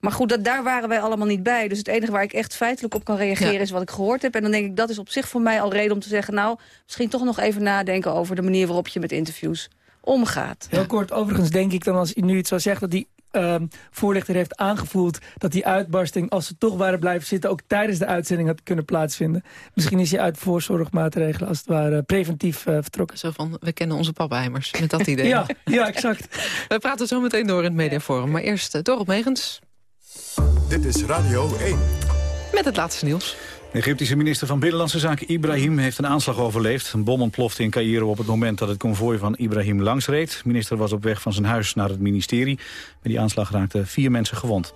[SPEAKER 21] Maar goed, dat, daar waren wij allemaal niet bij. Dus het enige waar ik echt feitelijk op kan reageren is wat ik gehoord heb. En dan denk ik, dat is op zich voor mij al reden om te zeggen... nou, misschien toch nog even nadenken over de manier waarop je met interviews omgaat.
[SPEAKER 22] Heel kort, overigens denk ik dan als u nu iets zou zeggen... dat die uh, voorlichter heeft aangevoeld dat die uitbarsting... als ze toch waren blijven zitten, ook tijdens de uitzending had kunnen plaatsvinden. Misschien is hij uit voorzorgmaatregelen als het ware preventief uh, vertrokken.
[SPEAKER 2] Zo van, we kennen onze papheimers met dat idee.
[SPEAKER 22] ja, ja, exact.
[SPEAKER 2] we praten zo meteen door in het mediaforum. Maar eerst uh, Dorot Megens.
[SPEAKER 1] Dit is Radio 1.
[SPEAKER 2] Met het laatste nieuws.
[SPEAKER 3] De Egyptische minister van Binnenlandse Zaken Ibrahim heeft een aanslag overleefd. Een bom ontplofte in Cairo op het moment dat het konvooi van Ibrahim langsreed. De minister was op weg van zijn huis naar het ministerie. Bij die aanslag raakten vier mensen gewond.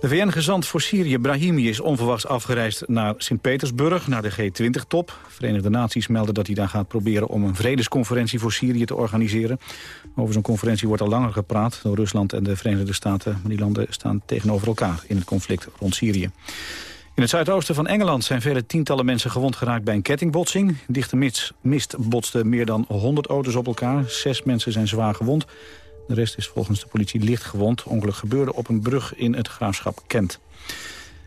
[SPEAKER 3] De VN-gezant voor Syrië, Brahimi, is onverwachts afgereisd naar Sint-Petersburg, naar de G20-top. Verenigde Naties melden dat hij daar gaat proberen om een vredesconferentie voor Syrië te organiseren. Over zo'n conferentie wordt al langer gepraat door Rusland en de Verenigde Staten. Maar die landen staan tegenover elkaar in het conflict rond Syrië. In het zuidoosten van Engeland zijn vele tientallen mensen gewond geraakt bij een kettingbotsing. Dichte mist, mist botste meer dan 100 auto's op elkaar. Zes mensen zijn zwaar gewond. De rest is volgens de politie licht gewond. Ongeluk gebeurde op een brug in het graafschap Kent.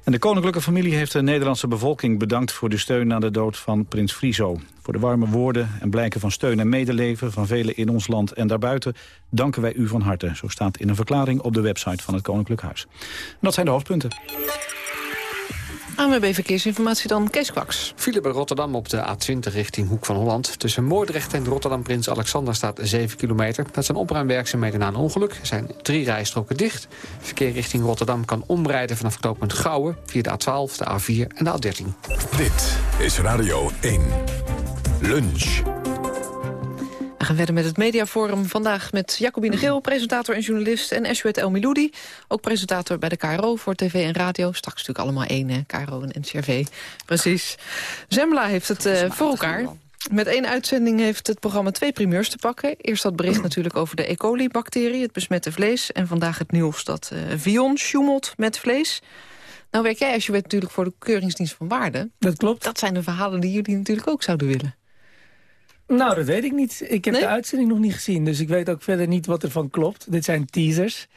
[SPEAKER 3] En de koninklijke familie heeft de Nederlandse bevolking bedankt... voor de steun na de dood van prins Friso. Voor de warme woorden en blijken van steun en medeleven... van velen in ons land en daarbuiten danken wij u van harte. Zo staat in een verklaring op de website van het Koninklijk Huis. Dat zijn de hoofdpunten.
[SPEAKER 2] ANWB Verkeersinformatie dan, Kees Kwaks.
[SPEAKER 23] File bij Rotterdam op de A20 richting Hoek van Holland. Tussen Moordrecht en Rotterdam Prins Alexander staat 7 kilometer. Dat zijn opruimwerkzaamheden na een ongeluk. Er zijn drie rijstroken dicht. Verkeer richting Rotterdam kan omrijden vanaf knooppunt Gouwen... via de A12, de A4 en de A13.
[SPEAKER 1] Dit is Radio 1. Lunch.
[SPEAKER 2] We gaan verder met het mediaforum. Vandaag met Jacobine Geel, presentator en journalist... en Eswet El Miloudi, ook presentator bij de KRO voor tv en radio. Straks natuurlijk allemaal één, hè? KRO en NCRV. Precies. Zembla heeft het uh, voor elkaar. Met één uitzending heeft het programma twee primeurs te pakken. Eerst dat bericht natuurlijk over de E. coli-bacterie, het besmette vlees. En vandaag het nieuws dat uh, Vion sjoemelt met vlees. Nou werk jij als je natuurlijk voor de Keuringsdienst van Waarde.
[SPEAKER 22] Dat klopt.
[SPEAKER 2] Dat zijn de verhalen die jullie natuurlijk ook zouden willen.
[SPEAKER 22] Nou, dat weet ik niet. Ik heb de uitzending nog niet gezien, dus ik weet ook verder niet wat er van klopt. Dit zijn teasers.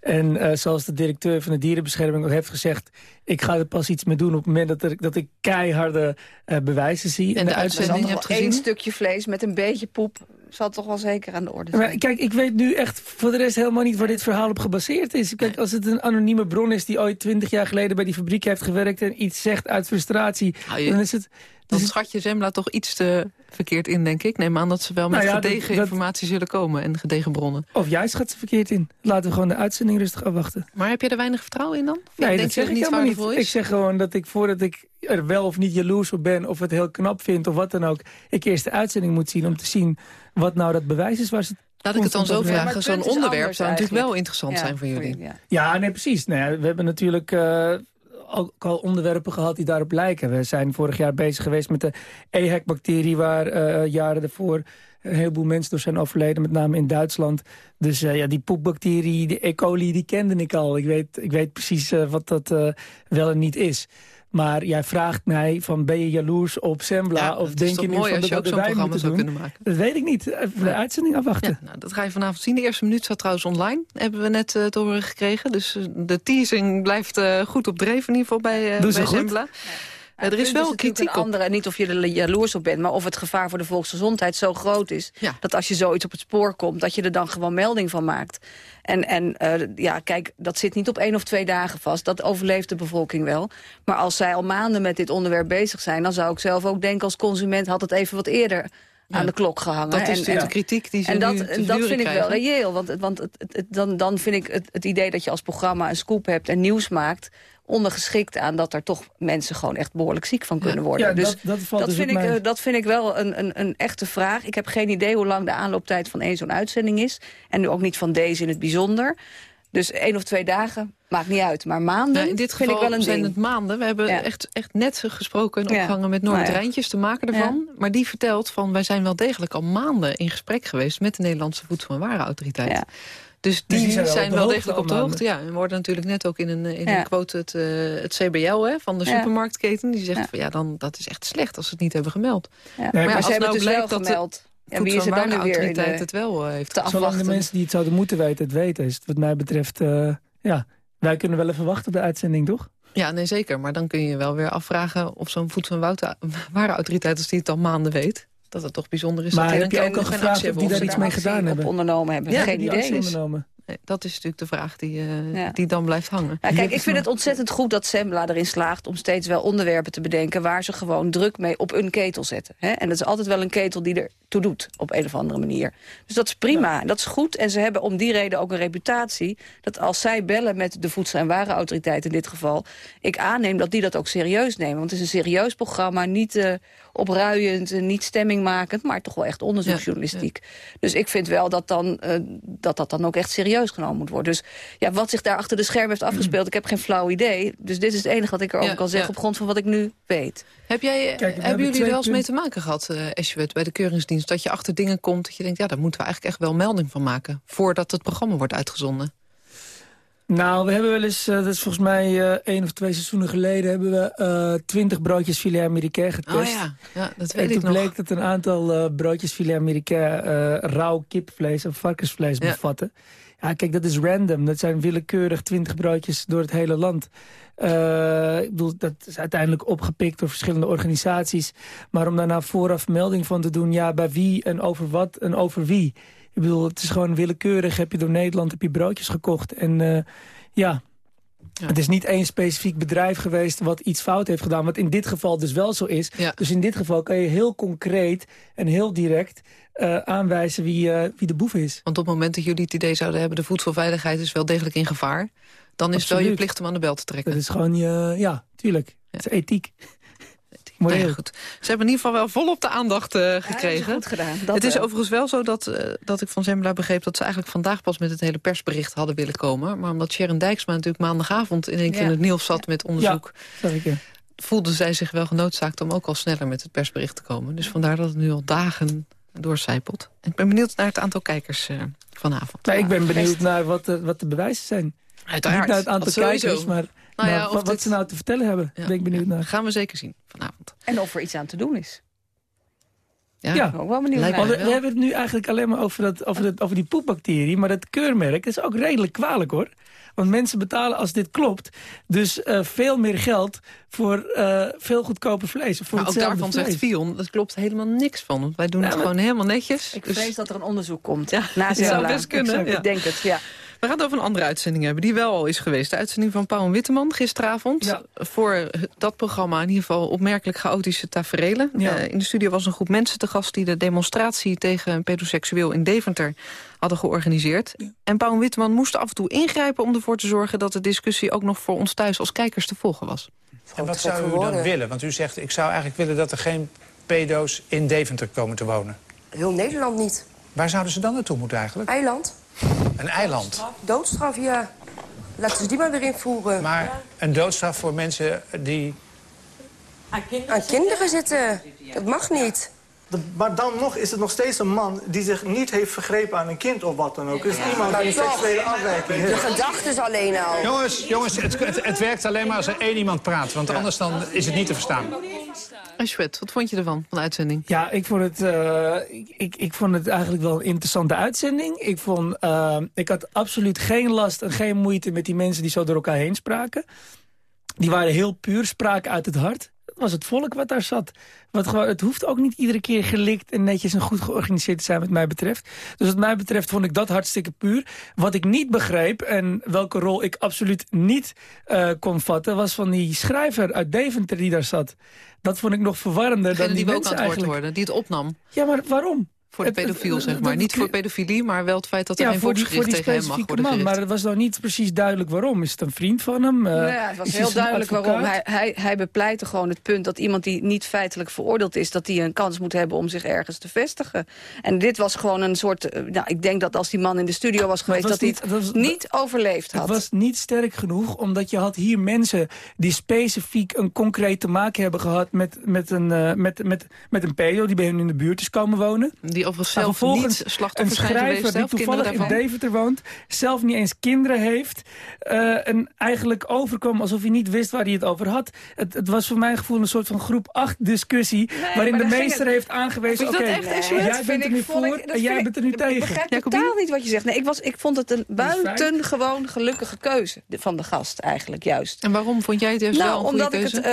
[SPEAKER 22] En uh, zoals de directeur van de dierenbescherming ook heeft gezegd... ik ga er pas iets mee doen op het moment dat, er, dat ik keiharde uh, bewijzen zie.
[SPEAKER 2] En de, de uitzending hebt gezien?
[SPEAKER 21] één stukje vlees met een beetje poep zal toch wel zeker aan de orde zijn.
[SPEAKER 22] Maar kijk, ik weet nu echt voor de rest helemaal niet waar dit verhaal op gebaseerd is. Kijk, als het een anonieme bron is die ooit twintig jaar geleden bij die fabriek heeft gewerkt... en iets zegt uit frustratie, dan is het...
[SPEAKER 2] Dan schat je Zembla toch iets te verkeerd in, denk ik. Neem aan dat ze wel met nou ja, gedegen dat, informatie zullen komen en gedegen bronnen.
[SPEAKER 22] Of jij schat ze verkeerd in. Laten we gewoon de uitzending rustig afwachten.
[SPEAKER 2] Maar heb je er weinig vertrouwen in dan?
[SPEAKER 22] Nee, dat zeg ik niet helemaal niet. Is? Ik zeg gewoon dat ik voordat ik er wel of niet jaloers op ben... of het heel knap vind of wat dan ook... ik eerst de uitzending moet zien om te zien wat nou dat bewijs is... waar ze
[SPEAKER 2] Laat ik het dan zo vragen. Zo'n onderwerp zou natuurlijk wel interessant zijn voor jullie.
[SPEAKER 22] Ja, ja nee, precies. Nou we hebben natuurlijk... Uh, ook al onderwerpen gehad die daarop lijken. We zijn vorig jaar bezig geweest met de EHEC-bacterie... waar uh, jaren daarvoor een heleboel mensen door zijn overleden, met name in Duitsland. Dus uh, ja, die poepbacterie, die E. coli, die kende ik al. Ik weet, ik weet precies uh, wat dat wel en niet is. Maar jij vraagt mij van ben je jaloers op Sembla? of denk je nu van dat, dat wij moeten doen? Kunnen maken. Dat weet ik niet. Even de uitzending afwachten.
[SPEAKER 2] Ja, nou, dat ga je vanavond zien. De eerste minuut staat trouwens online. Hebben we net uh, te horen gekregen. Dus uh, de teasing blijft uh, goed op dreef in ieder geval bij, bij Sembla.
[SPEAKER 21] Ja, er is wel kritiek op. Andere, niet of je er jaloers op bent, maar of het gevaar voor de volksgezondheid zo groot is... Ja. dat als je zoiets op het spoor komt, dat je er dan gewoon melding van maakt. En, en uh, ja, kijk, dat zit niet op één of twee dagen vast. Dat overleeft de bevolking wel. Maar als zij al maanden met dit onderwerp bezig zijn... dan zou ik zelf ook denken als consument had het even wat eerder aan de klok gehangen.
[SPEAKER 2] Dat is en, de kritiek die ze
[SPEAKER 21] En dat,
[SPEAKER 2] nu
[SPEAKER 21] dat vind ik wel reëel. Want, want het, het, dan, dan vind ik het, het idee dat je als programma een scoop hebt en nieuws maakt ondergeschikt aan dat er toch mensen gewoon echt behoorlijk ziek van kunnen worden.
[SPEAKER 22] Ja,
[SPEAKER 21] dus
[SPEAKER 22] dat, dat, valt
[SPEAKER 21] dat
[SPEAKER 22] dus
[SPEAKER 21] vind, ik, dat vind ik wel een, een, een echte vraag. Ik heb geen idee hoe lang de aanlooptijd van één zo'n uitzending is. En nu ook niet van deze in het bijzonder. Dus één of twee dagen maakt niet uit. Maar maanden
[SPEAKER 2] ja, in dit
[SPEAKER 21] vind
[SPEAKER 2] geval
[SPEAKER 21] ik wel een
[SPEAKER 2] zijn
[SPEAKER 21] ding.
[SPEAKER 2] het maanden. We hebben
[SPEAKER 21] Ja.
[SPEAKER 2] echt, echt net gesproken en opgehangen met Norbert Rijntjes, de maker ervan. Maar die vertelt van, wij zijn wel degelijk al maanden in gesprek geweest... met de Nederlandse Voedsel- en Warenautoriteit. Dus die,
[SPEAKER 22] die zijn
[SPEAKER 2] zijn,
[SPEAKER 22] wel
[SPEAKER 2] wel degelijk op de hoogte. Ja, en we worden natuurlijk net ook in een, in
[SPEAKER 21] Ja.
[SPEAKER 2] een quote het, eh, het CBL hè, van de
[SPEAKER 21] Ja.
[SPEAKER 2] supermarktketen. Die zegt
[SPEAKER 21] Ja.
[SPEAKER 2] van ja, dan, dat is echt slecht als ze het niet hebben gemeld.
[SPEAKER 21] Ja.
[SPEAKER 2] Maar,
[SPEAKER 21] maar,
[SPEAKER 2] ja, als
[SPEAKER 21] ze hebben
[SPEAKER 2] nou
[SPEAKER 21] het dus wel
[SPEAKER 2] blijkt dat de
[SPEAKER 21] gemeld. En wie is er dan nu weer in de,
[SPEAKER 2] het wel eh, heeft
[SPEAKER 21] te
[SPEAKER 22] Zolang de mensen die het zouden moeten weten het weten... is het wat mij betreft, eh, ja, wij kunnen wel even wachten op de uitzending, toch?
[SPEAKER 2] Ja, nee, zeker. Maar dan kun je wel weer afvragen of zo'n voedsel- en wouter- warenautoriteit... als die het al maanden weet, dat het toch bijzonder is...
[SPEAKER 22] Maar
[SPEAKER 2] dat die
[SPEAKER 22] heb je ook al
[SPEAKER 2] geen
[SPEAKER 22] gevraagd of die daar iets mee gedaan
[SPEAKER 21] Op
[SPEAKER 22] hebben?
[SPEAKER 21] ondernomen hebben.
[SPEAKER 2] Ja,
[SPEAKER 21] Geen idee.
[SPEAKER 22] ondernomen.
[SPEAKER 2] Dat is natuurlijk de vraag die, eh,
[SPEAKER 21] Ja.
[SPEAKER 2] die dan blijft hangen.
[SPEAKER 21] Ja, kijk, ik vind het ontzettend goed dat Sembla erin slaagt... om steeds wel onderwerpen te bedenken... waar ze gewoon druk mee op een ketel zetten. Hè? En dat is altijd wel een ketel die er toe doet, op een of andere manier. Dus dat is prima, dat is goed. En ze hebben om die reden ook een reputatie... dat als zij bellen met de Voedsel- en Warenautoriteit in dit geval... ik aanneem dat die dat ook serieus nemen. Want het is een serieus programma, niet eh, opruiend... niet stemmingmakend, maar toch wel echt onderzoeksjournalistiek. Dus ik vind wel dat, dan, eh, dat dat dan ook echt serieus genomen moet worden. Dus ja, wat zich daar achter de schermen heeft afgespeeld... ik heb geen flauw idee. Dus dit is het enige wat ik erover
[SPEAKER 2] Ja,
[SPEAKER 21] kan zeggen...
[SPEAKER 2] ja.
[SPEAKER 21] op grond van wat ik nu weet.
[SPEAKER 2] Heb jij,
[SPEAKER 22] we hebben
[SPEAKER 2] jullie er wel eens mee te maken gehad, eh Esjewet, bij de keuringsdienst? Dat je achter dingen komt dat je denkt, ja, daar moeten we eigenlijk echt wel melding van maken. Voordat het programma wordt uitgezonden.
[SPEAKER 22] Nou, we hebben wel eens, eh, dat is volgens mij eh één of twee seizoenen geleden... hebben we eh, twintig broodjes filet américain getest.
[SPEAKER 2] Oh ja, ja dat
[SPEAKER 22] En
[SPEAKER 2] weet ik
[SPEAKER 22] toen
[SPEAKER 2] nog.
[SPEAKER 22] bleek dat een aantal broodjes filet américain eh, rauw kipvlees of varkensvlees
[SPEAKER 2] Ja.
[SPEAKER 22] bevatten. Ja, kijk, dat is random. Dat zijn willekeurig twintig broodjes door het hele land. Eh, ik bedoel, dat is uiteindelijk opgepikt door verschillende organisaties. Maar om daar nou vooraf melding van te doen... ja, bij wie en over wat en over wie... Ik bedoel, het is gewoon willekeurig. Heb je door Nederland heb je broodjes gekocht. En eh, ja, het is niet één specifiek bedrijf geweest wat iets fout heeft gedaan. Wat in dit geval dus wel zo is.
[SPEAKER 2] Ja.
[SPEAKER 22] Dus in dit geval kan je heel concreet en heel direct eh, aanwijzen wie, eh, wie de boef is.
[SPEAKER 2] Want op het moment dat jullie het idee zouden hebben... de voedselveiligheid is wel degelijk in gevaar... dan is het wel je plicht om aan de bel te trekken.
[SPEAKER 22] Dat is gewoon je, ja, tuurlijk. Het is ethiek.
[SPEAKER 2] Nou
[SPEAKER 22] Moreel.
[SPEAKER 2] ja, goed. Ze hebben in ieder geval wel volop de aandacht eh, gekregen.
[SPEAKER 21] goed gedaan. Dat
[SPEAKER 2] het is
[SPEAKER 21] wel.
[SPEAKER 2] overigens wel zo dat, eh, dat ik van Zembla begreep... dat ze eigenlijk vandaag pas met het hele persbericht hadden willen komen. Maar omdat Sharon Dijksma natuurlijk maandagavond... in één keer
[SPEAKER 21] Ja.
[SPEAKER 2] in het nieuws zat met onderzoek...
[SPEAKER 22] Zeg ik, ja.
[SPEAKER 2] voelde zij zich wel genoodzaakt om ook al sneller met het persbericht te komen. Dus vandaar dat het nu al dagen doorcijpelt. En ik ben benieuwd naar het aantal kijkers eh, vanavond.
[SPEAKER 22] Maar ik ben benieuwd naar wat de, wat de bewijzen zijn.
[SPEAKER 2] Uiteraard.
[SPEAKER 22] Niet naar het aantal kijkers, maar
[SPEAKER 2] Nou ja, of
[SPEAKER 22] wat, ze nou te vertellen hebben.
[SPEAKER 2] Ja.
[SPEAKER 22] Ben ik benieuwd naar.
[SPEAKER 2] Gaan we zeker zien vanavond.
[SPEAKER 21] En of er iets aan te doen is.
[SPEAKER 2] Ja,
[SPEAKER 22] Ja.
[SPEAKER 21] Ik ben ook wel benieuwd naar.
[SPEAKER 22] we, we hebben het nu eigenlijk alleen maar over, dat, over, dat, over die poepbacterie. Maar dat keurmerk is ook redelijk kwalijk hoor. Want mensen betalen als dit klopt... dus eh, veel meer geld voor eh, veel goedkoper vlees. Of voor
[SPEAKER 2] Maar ook daarvan
[SPEAKER 22] vlees.
[SPEAKER 2] zegt Fion, dat klopt helemaal niks van. Want wij doen het gewoon helemaal netjes.
[SPEAKER 21] Ik
[SPEAKER 2] Dus
[SPEAKER 21] vrees dat er een onderzoek komt.
[SPEAKER 2] Ja,
[SPEAKER 21] na
[SPEAKER 2] dat zou best kunnen,
[SPEAKER 21] Ik, zou-
[SPEAKER 2] ja.
[SPEAKER 21] ik denk het, ja.
[SPEAKER 2] We gaan het over een andere uitzending hebben, die wel al is geweest. De uitzending van Pauw en Witteman gisteravond.
[SPEAKER 22] Ja.
[SPEAKER 2] Voor dat programma in ieder geval opmerkelijk chaotische taferelen.
[SPEAKER 22] Ja.
[SPEAKER 2] Eh, in de studio was een groep mensen te gast... die de demonstratie tegen een pedoseksueel in Deventer hadden georganiseerd. En Pauw en Witteman moesten af en toe ingrijpen om ervoor te zorgen... dat de discussie ook nog voor ons thuis als kijkers te volgen was.
[SPEAKER 24] En wat zou u dan willen? Want u zegt, ik zou eigenlijk willen dat er geen pedo's in Deventer komen te wonen.
[SPEAKER 25] Heel Nederland niet.
[SPEAKER 24] Waar zouden ze dan naartoe moeten eigenlijk?
[SPEAKER 25] Eiland.
[SPEAKER 24] Een eiland.
[SPEAKER 25] Doodstraf, ja. Laten ze die maar weer invoeren.
[SPEAKER 24] Maar een doodstraf voor mensen die...
[SPEAKER 25] Aan kinderen zitten. Dat mag niet.
[SPEAKER 26] Maar dan nog is het nog steeds een man die zich niet heeft vergrepen aan een kind of wat dan ook. Het is iemand die een seksuele afwijking heeft.
[SPEAKER 25] De gedachte is alleen al.
[SPEAKER 24] Jongens, jongens het, het, het, werkt alleen maar als er één iemand praat. Want anders dan is het niet te verstaan.
[SPEAKER 2] Ashwet, wat vond je ervan, van de uitzending?
[SPEAKER 22] Ja, ik vond het, uh, ik, ik, vond het eigenlijk wel een interessante uitzending. Ik, vond, uh, ik had absoluut geen last en geen moeite met die mensen die zo door elkaar heen spraken. Die waren heel puur, spraken uit het hart was het volk wat daar zat. Wat gewoon, het hoeft ook niet iedere keer gelikt en netjes en goed georganiseerd te zijn wat mij betreft. Dus wat mij betreft vond ik dat hartstikke puur. Wat ik niet begreep en welke rol ik absoluut niet uh, kon vatten... was van die schrijver uit Deventer die daar zat. Dat vond ik nog verwarrender dan die,
[SPEAKER 2] die
[SPEAKER 22] mensen
[SPEAKER 2] eigenlijk. worden, die het opnam.
[SPEAKER 22] Ja, maar waarom?
[SPEAKER 2] Voor de pedofiel, zeg maar. Niet voor pedofilie, maar wel het feit dat er ja, een voorschrift tegen hem mag worden man,
[SPEAKER 22] Maar het was nog niet precies duidelijk waarom. Is het een vriend van hem? Uh,
[SPEAKER 21] ja, het was heel duidelijk waarom. Hij, hij, hij bepleitte gewoon het punt dat iemand die niet feitelijk veroordeeld is... dat die een kans moet hebben om zich ergens te vestigen. En dit was gewoon een soort... Uh, nou, ik denk dat als die man in de studio was geweest... dat hij het was, niet overleefd had.
[SPEAKER 22] Het was niet sterk genoeg, omdat je had hier mensen... die specifiek een concrete maken hebben gehad met, met, een, uh, met, met, met een pedo... die bij hen in de buurt is komen wonen.
[SPEAKER 2] Die overigens zelf niet slachtoffer
[SPEAKER 22] een schrijver die toevallig in Deventer woont... zelf niet eens kinderen heeft... Uh, en eigenlijk overkwam alsof hij niet wist waar hij het over had. Het, het was voor mijn gevoel een soort van groep 8 discussie... waarin de meester heeft aangewezen... oké, jij bent er nu voor en jij bent er nu tegen. Ik
[SPEAKER 21] begrijp ja, totaal niet wat je zegt. Nee, ik, was, ik vond het een buitengewoon gelukkige keuze van de gast eigenlijk juist.
[SPEAKER 2] En waarom vond jij het juist
[SPEAKER 21] nou,
[SPEAKER 2] wel een
[SPEAKER 21] omdat
[SPEAKER 2] ik
[SPEAKER 21] het,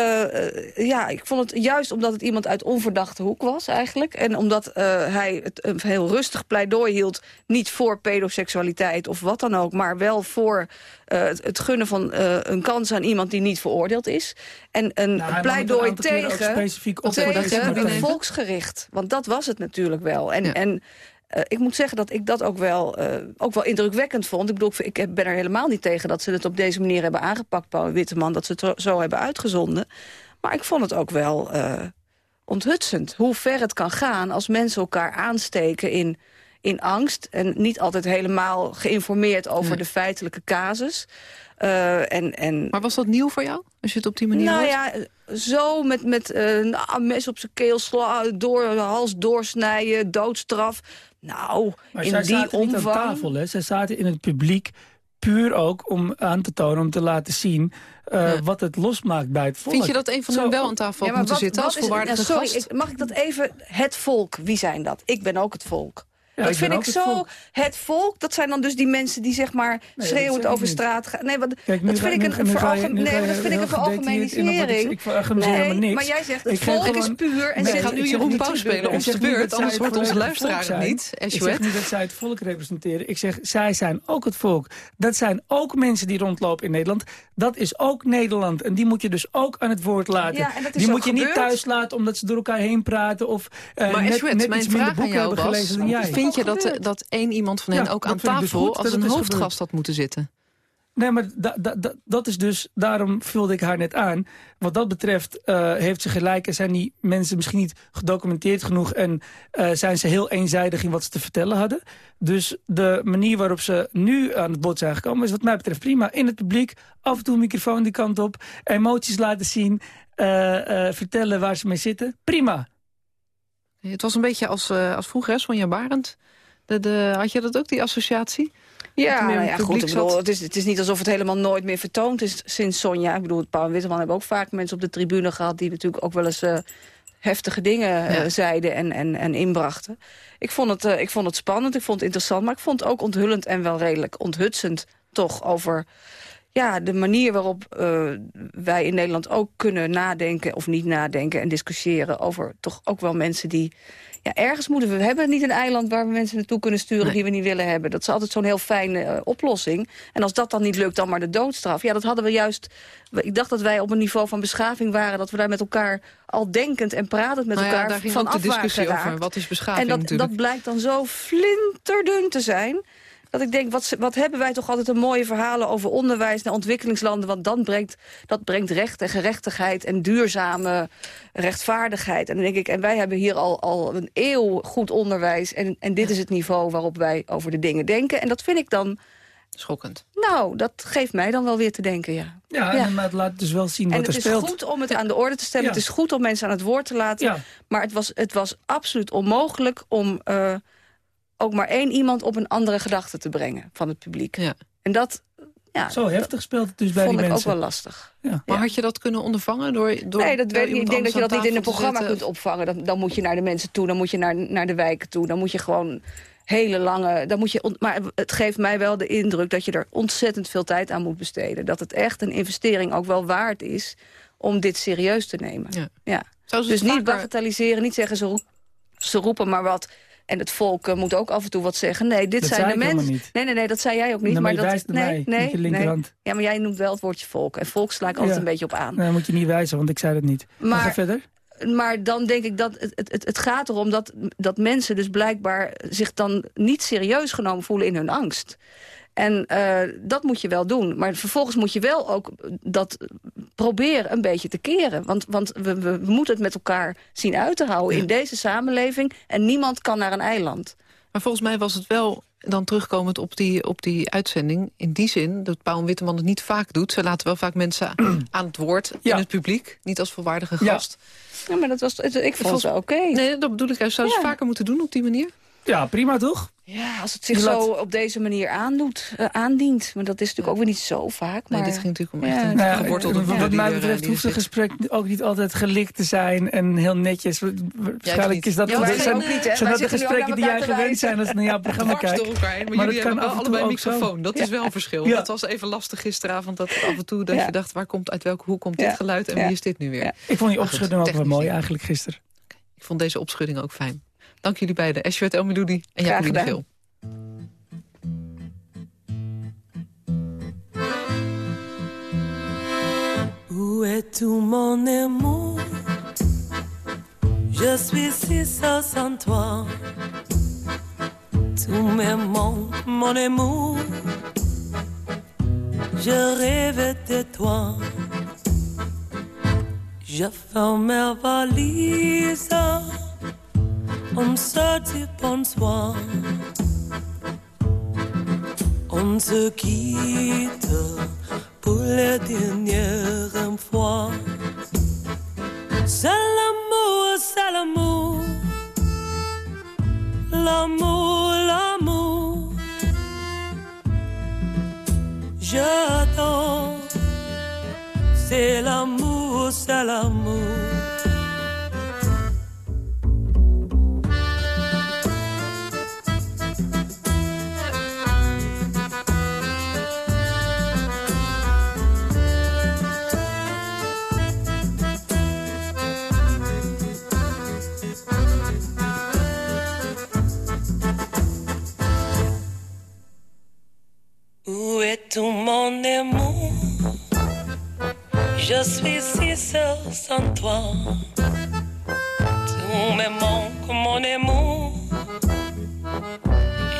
[SPEAKER 21] uh, Ja, ik vond het juist omdat het iemand uit onverdachte hoek was eigenlijk. En omdat uh, hij het een heel rustig pleidooi hield... niet voor pedoseksualiteit of wat dan ook... maar wel voor uh, het, gunnen van uh, een kans aan iemand die niet veroordeeld is. En een nou, pleidooi tegen,
[SPEAKER 22] specifiek
[SPEAKER 21] tegen een volksgericht. Want dat was het natuurlijk wel. En, ja. en uh, ik moet zeggen dat ik dat ook wel, uh, ook wel indrukwekkend vond. Ik bedoel, ik ben er helemaal niet tegen dat ze het op deze manier hebben aangepakt, Paul Witteman. Dat ze het zo hebben uitgezonden. Maar ik vond het ook wel uh, onthutsend. Hoe ver het kan gaan als mensen elkaar aansteken in, in angst... en niet altijd helemaal geïnformeerd over nee. de feitelijke casus. Uh, en, en...
[SPEAKER 2] Maar was dat nieuw voor jou, als je het op die manier
[SPEAKER 21] Nou
[SPEAKER 2] hoort?
[SPEAKER 21] ja, zo met, met uh, een mes op zijn keel slaan, door de hals doorsnijden, doodstraf. Nou,
[SPEAKER 22] maar
[SPEAKER 21] in
[SPEAKER 22] zij
[SPEAKER 21] die
[SPEAKER 22] zaten
[SPEAKER 21] omvang...
[SPEAKER 22] niet aan tafel, hè? Zij zaten in het publiek puur ook om aan te tonen, om te laten zien... Uh, ja. wat het losmaakt bij het volk.
[SPEAKER 2] Vind je dat een van hen wel aan tafel ja, moet wat, zitten als volwaardige
[SPEAKER 21] ja, sorry? Ik, mag ik dat even... Het volk, wie zijn dat? Ik ben ook het volk. Ja, dat ik vind ik
[SPEAKER 22] het
[SPEAKER 21] zo.
[SPEAKER 22] Volk.
[SPEAKER 21] Het volk, dat zijn dan dus die mensen die zeg maar nee, schreeuwend over straat gaan. Nee,
[SPEAKER 22] Kijk,
[SPEAKER 21] dat vind ik een, veralgemenisering. dat vind ik.
[SPEAKER 22] Ik nee,
[SPEAKER 21] niks. maar jij zegt het volk
[SPEAKER 22] gewoon,
[SPEAKER 21] is puur. En
[SPEAKER 2] we gaan nu Jeroen Pauw spelen om de beurt, anders wordt onze luisteraar niet.
[SPEAKER 22] Ik zeg niet dat zij het volk representeren. Ik zeg, zij zijn ook het volk. Dat zijn ook mensen die rondlopen in Nederland. Dat is ook Nederland. En die moet je dus ook aan het woord laten. Die moet je niet thuis laten omdat ze door elkaar heen praten. Of net iets minder boeken hebben gelezen dan jij
[SPEAKER 2] vind je dat, dat één iemand van hen ja, ook aan tafel dus als een hoofdgast had moeten zitten?
[SPEAKER 22] Nee, maar da, da, da, dat is dus, daarom vulde ik haar net aan. Wat dat betreft uh, heeft ze gelijk en zijn die mensen misschien niet gedocumenteerd genoeg... en uh, zijn ze heel eenzijdig in wat ze te vertellen hadden. Dus de manier waarop ze nu aan het bod zijn gekomen is wat mij betreft prima. In het publiek, af en toe microfoon die kant op, emoties laten zien... Uh, vertellen waar ze mee zitten, prima.
[SPEAKER 2] Het was een beetje als, als vroeger, Sonja Barend... De, de, had je dat ook, die associatie?
[SPEAKER 21] Ja, nou ja goed, ik bedoel, het, is, het is niet alsof het helemaal nooit meer vertoond is sinds Sonja. Ik bedoel, Paul en Witteman hebben ook vaak mensen op de tribune gehad... die natuurlijk ook wel eens uh, heftige dingen ja. uh, zeiden en, en, en inbrachten. Ik vond, het, uh, ik vond het spannend, ik vond het interessant... maar ik vond het ook onthullend en wel redelijk onthutsend toch over ja, de manier waarop uh, wij in Nederland ook kunnen nadenken... of niet nadenken en discussiëren over toch ook wel mensen die... Ja, ergens moeten we... We hebben niet een eiland waar we mensen naartoe kunnen sturen... Nee. die we niet willen hebben. Dat is altijd zo'n heel fijne uh, oplossing. En als dat dan niet lukt, dan maar de doodstraf. Ja, dat hadden we juist... Ik dacht dat wij op een niveau van beschaving waren... dat we daar met elkaar al denkend en pratend met
[SPEAKER 2] nou ja,
[SPEAKER 21] elkaar
[SPEAKER 2] daar ging
[SPEAKER 21] van
[SPEAKER 2] ook de discussie over. Wat is beschaving
[SPEAKER 21] En dat, dat blijkt dan zo flinterdun te zijn dat ik denk, wat, wat hebben wij toch altijd een mooie verhalen over onderwijs naar ontwikkelingslanden, want dan brengt, dat brengt recht en gerechtigheid en duurzame rechtvaardigheid. En dan denk ik, en wij hebben hier al, al een eeuw goed onderwijs en, en dit is het niveau waarop wij over de dingen denken. En dat vind ik dan
[SPEAKER 2] Schokkend.
[SPEAKER 21] Nou, dat geeft mij dan wel weer te denken, ja.
[SPEAKER 22] Ja, maar het laat dus wel zien
[SPEAKER 21] en
[SPEAKER 22] wat er speelt.
[SPEAKER 21] het is goed om het aan de orde te stellen. Het is goed om mensen aan het woord te laten. Maar het was, het was absoluut onmogelijk om uh, ook maar één iemand op een andere gedachte te brengen van het publiek.
[SPEAKER 2] Ja.
[SPEAKER 21] En dat... Ja,
[SPEAKER 22] Zo heftig speelt het dus bij
[SPEAKER 21] die
[SPEAKER 22] mensen.
[SPEAKER 21] Vond ik ook wel lastig.
[SPEAKER 2] Ja. Maar had je dat kunnen ondervangen? Door, door
[SPEAKER 21] nee, dat weet ik niet. Ik denk dat je dat niet in een programma
[SPEAKER 2] zetten.
[SPEAKER 21] kunt opvangen. Dan, dan moet je naar de mensen toe, dan moet je naar, naar de wijken toe. Dan moet je gewoon hele lange... Dan moet je, maar het geeft mij wel de indruk dat je er ontzettend veel tijd aan moet besteden. Dat het echt een investering ook wel waard is om dit serieus te nemen.
[SPEAKER 2] Ja.
[SPEAKER 21] Ja.
[SPEAKER 2] Dus
[SPEAKER 21] niet bagatelliseren, niet zeggen ze, roep, ze roepen maar wat... En het volk uh, moet ook af en toe wat zeggen. Nee, dit
[SPEAKER 22] dat
[SPEAKER 21] zijn de mensen.
[SPEAKER 22] Nee,
[SPEAKER 21] nee, nee, dat zei jij ook niet.
[SPEAKER 22] Nee, maar,
[SPEAKER 21] maar
[SPEAKER 22] dat
[SPEAKER 21] nee, nee, nee. Ja, maar jij noemt wel het woordje volk. En volk sla ik altijd
[SPEAKER 22] ja.
[SPEAKER 21] een beetje op aan.
[SPEAKER 22] Nee, dan moet je niet wijzen, want ik zei dat niet. Maar, ga verder.
[SPEAKER 21] Maar dan denk ik dat het, het, het gaat erom dat, dat mensen dus blijkbaar zich dan niet serieus genomen voelen in hun angst. En uh, dat moet je wel doen. Maar vervolgens moet je wel ook dat proberen een beetje te keren. Want, want we, we, moeten het met elkaar zien uit te houden ja. in deze samenleving. En niemand kan naar een eiland.
[SPEAKER 2] Maar volgens mij was het wel dan terugkomend op die, op die uitzending... in die zin dat Paul Witteman het niet vaak doet. Ze laten wel vaak mensen aan het woord
[SPEAKER 22] ja.
[SPEAKER 2] in het publiek. Niet als volwaardige gast.
[SPEAKER 21] Ja, ja maar dat was, ik vond het oké. Okay.
[SPEAKER 2] Nee, dat bedoel ik juist. Zou ze vaker moeten doen op die manier?
[SPEAKER 22] Ja, prima toch?
[SPEAKER 21] Ja, als het zich zo op deze manier aandoet, uh, aandient. Maar dat is natuurlijk ook weer niet zo vaak. Maar...
[SPEAKER 2] Nee, dit ging natuurlijk om echt
[SPEAKER 22] ja,
[SPEAKER 2] een
[SPEAKER 22] nou,
[SPEAKER 2] gewortelde
[SPEAKER 22] Wat, wat mij betreft hoeft een gesprek ook niet altijd gelikt te zijn en heel netjes. Waarschijnlijk is dat,
[SPEAKER 21] ja,
[SPEAKER 22] dat zijn,
[SPEAKER 21] ook niet,
[SPEAKER 22] zijn dat de gesprekken die jij gewend zijn als je naar jouw programma kijkt.
[SPEAKER 2] Maar, maar jullie hebben wel allebei microfoon. Dat is wel een verschil. Het was even lastig gisteravond dat af en toe dat je dacht, waar komt, uit welke hoe komt dit geluid en wie is dit nu weer?
[SPEAKER 22] Ik vond die opschudding ook wel mooi eigenlijk gisteren.
[SPEAKER 2] Ik vond deze opschudding ook fijn. Dank jullie beiden, Eswet Elmidoudi en Jacobine Geel.
[SPEAKER 27] Où est tout mon amour Je suis si seul sans toi. Tout mes manques, mon amour. Je rêve de toi. Je ferme mes valises. On se dit bonsoir. On se quitte pour la dernière fois. C'est l'amour, c'est l'amour. L'amour, l'amour. J'adore. C'est l'amour, c'est l'amour. Je suis si seul sans toi. Tout me manque, mon amour.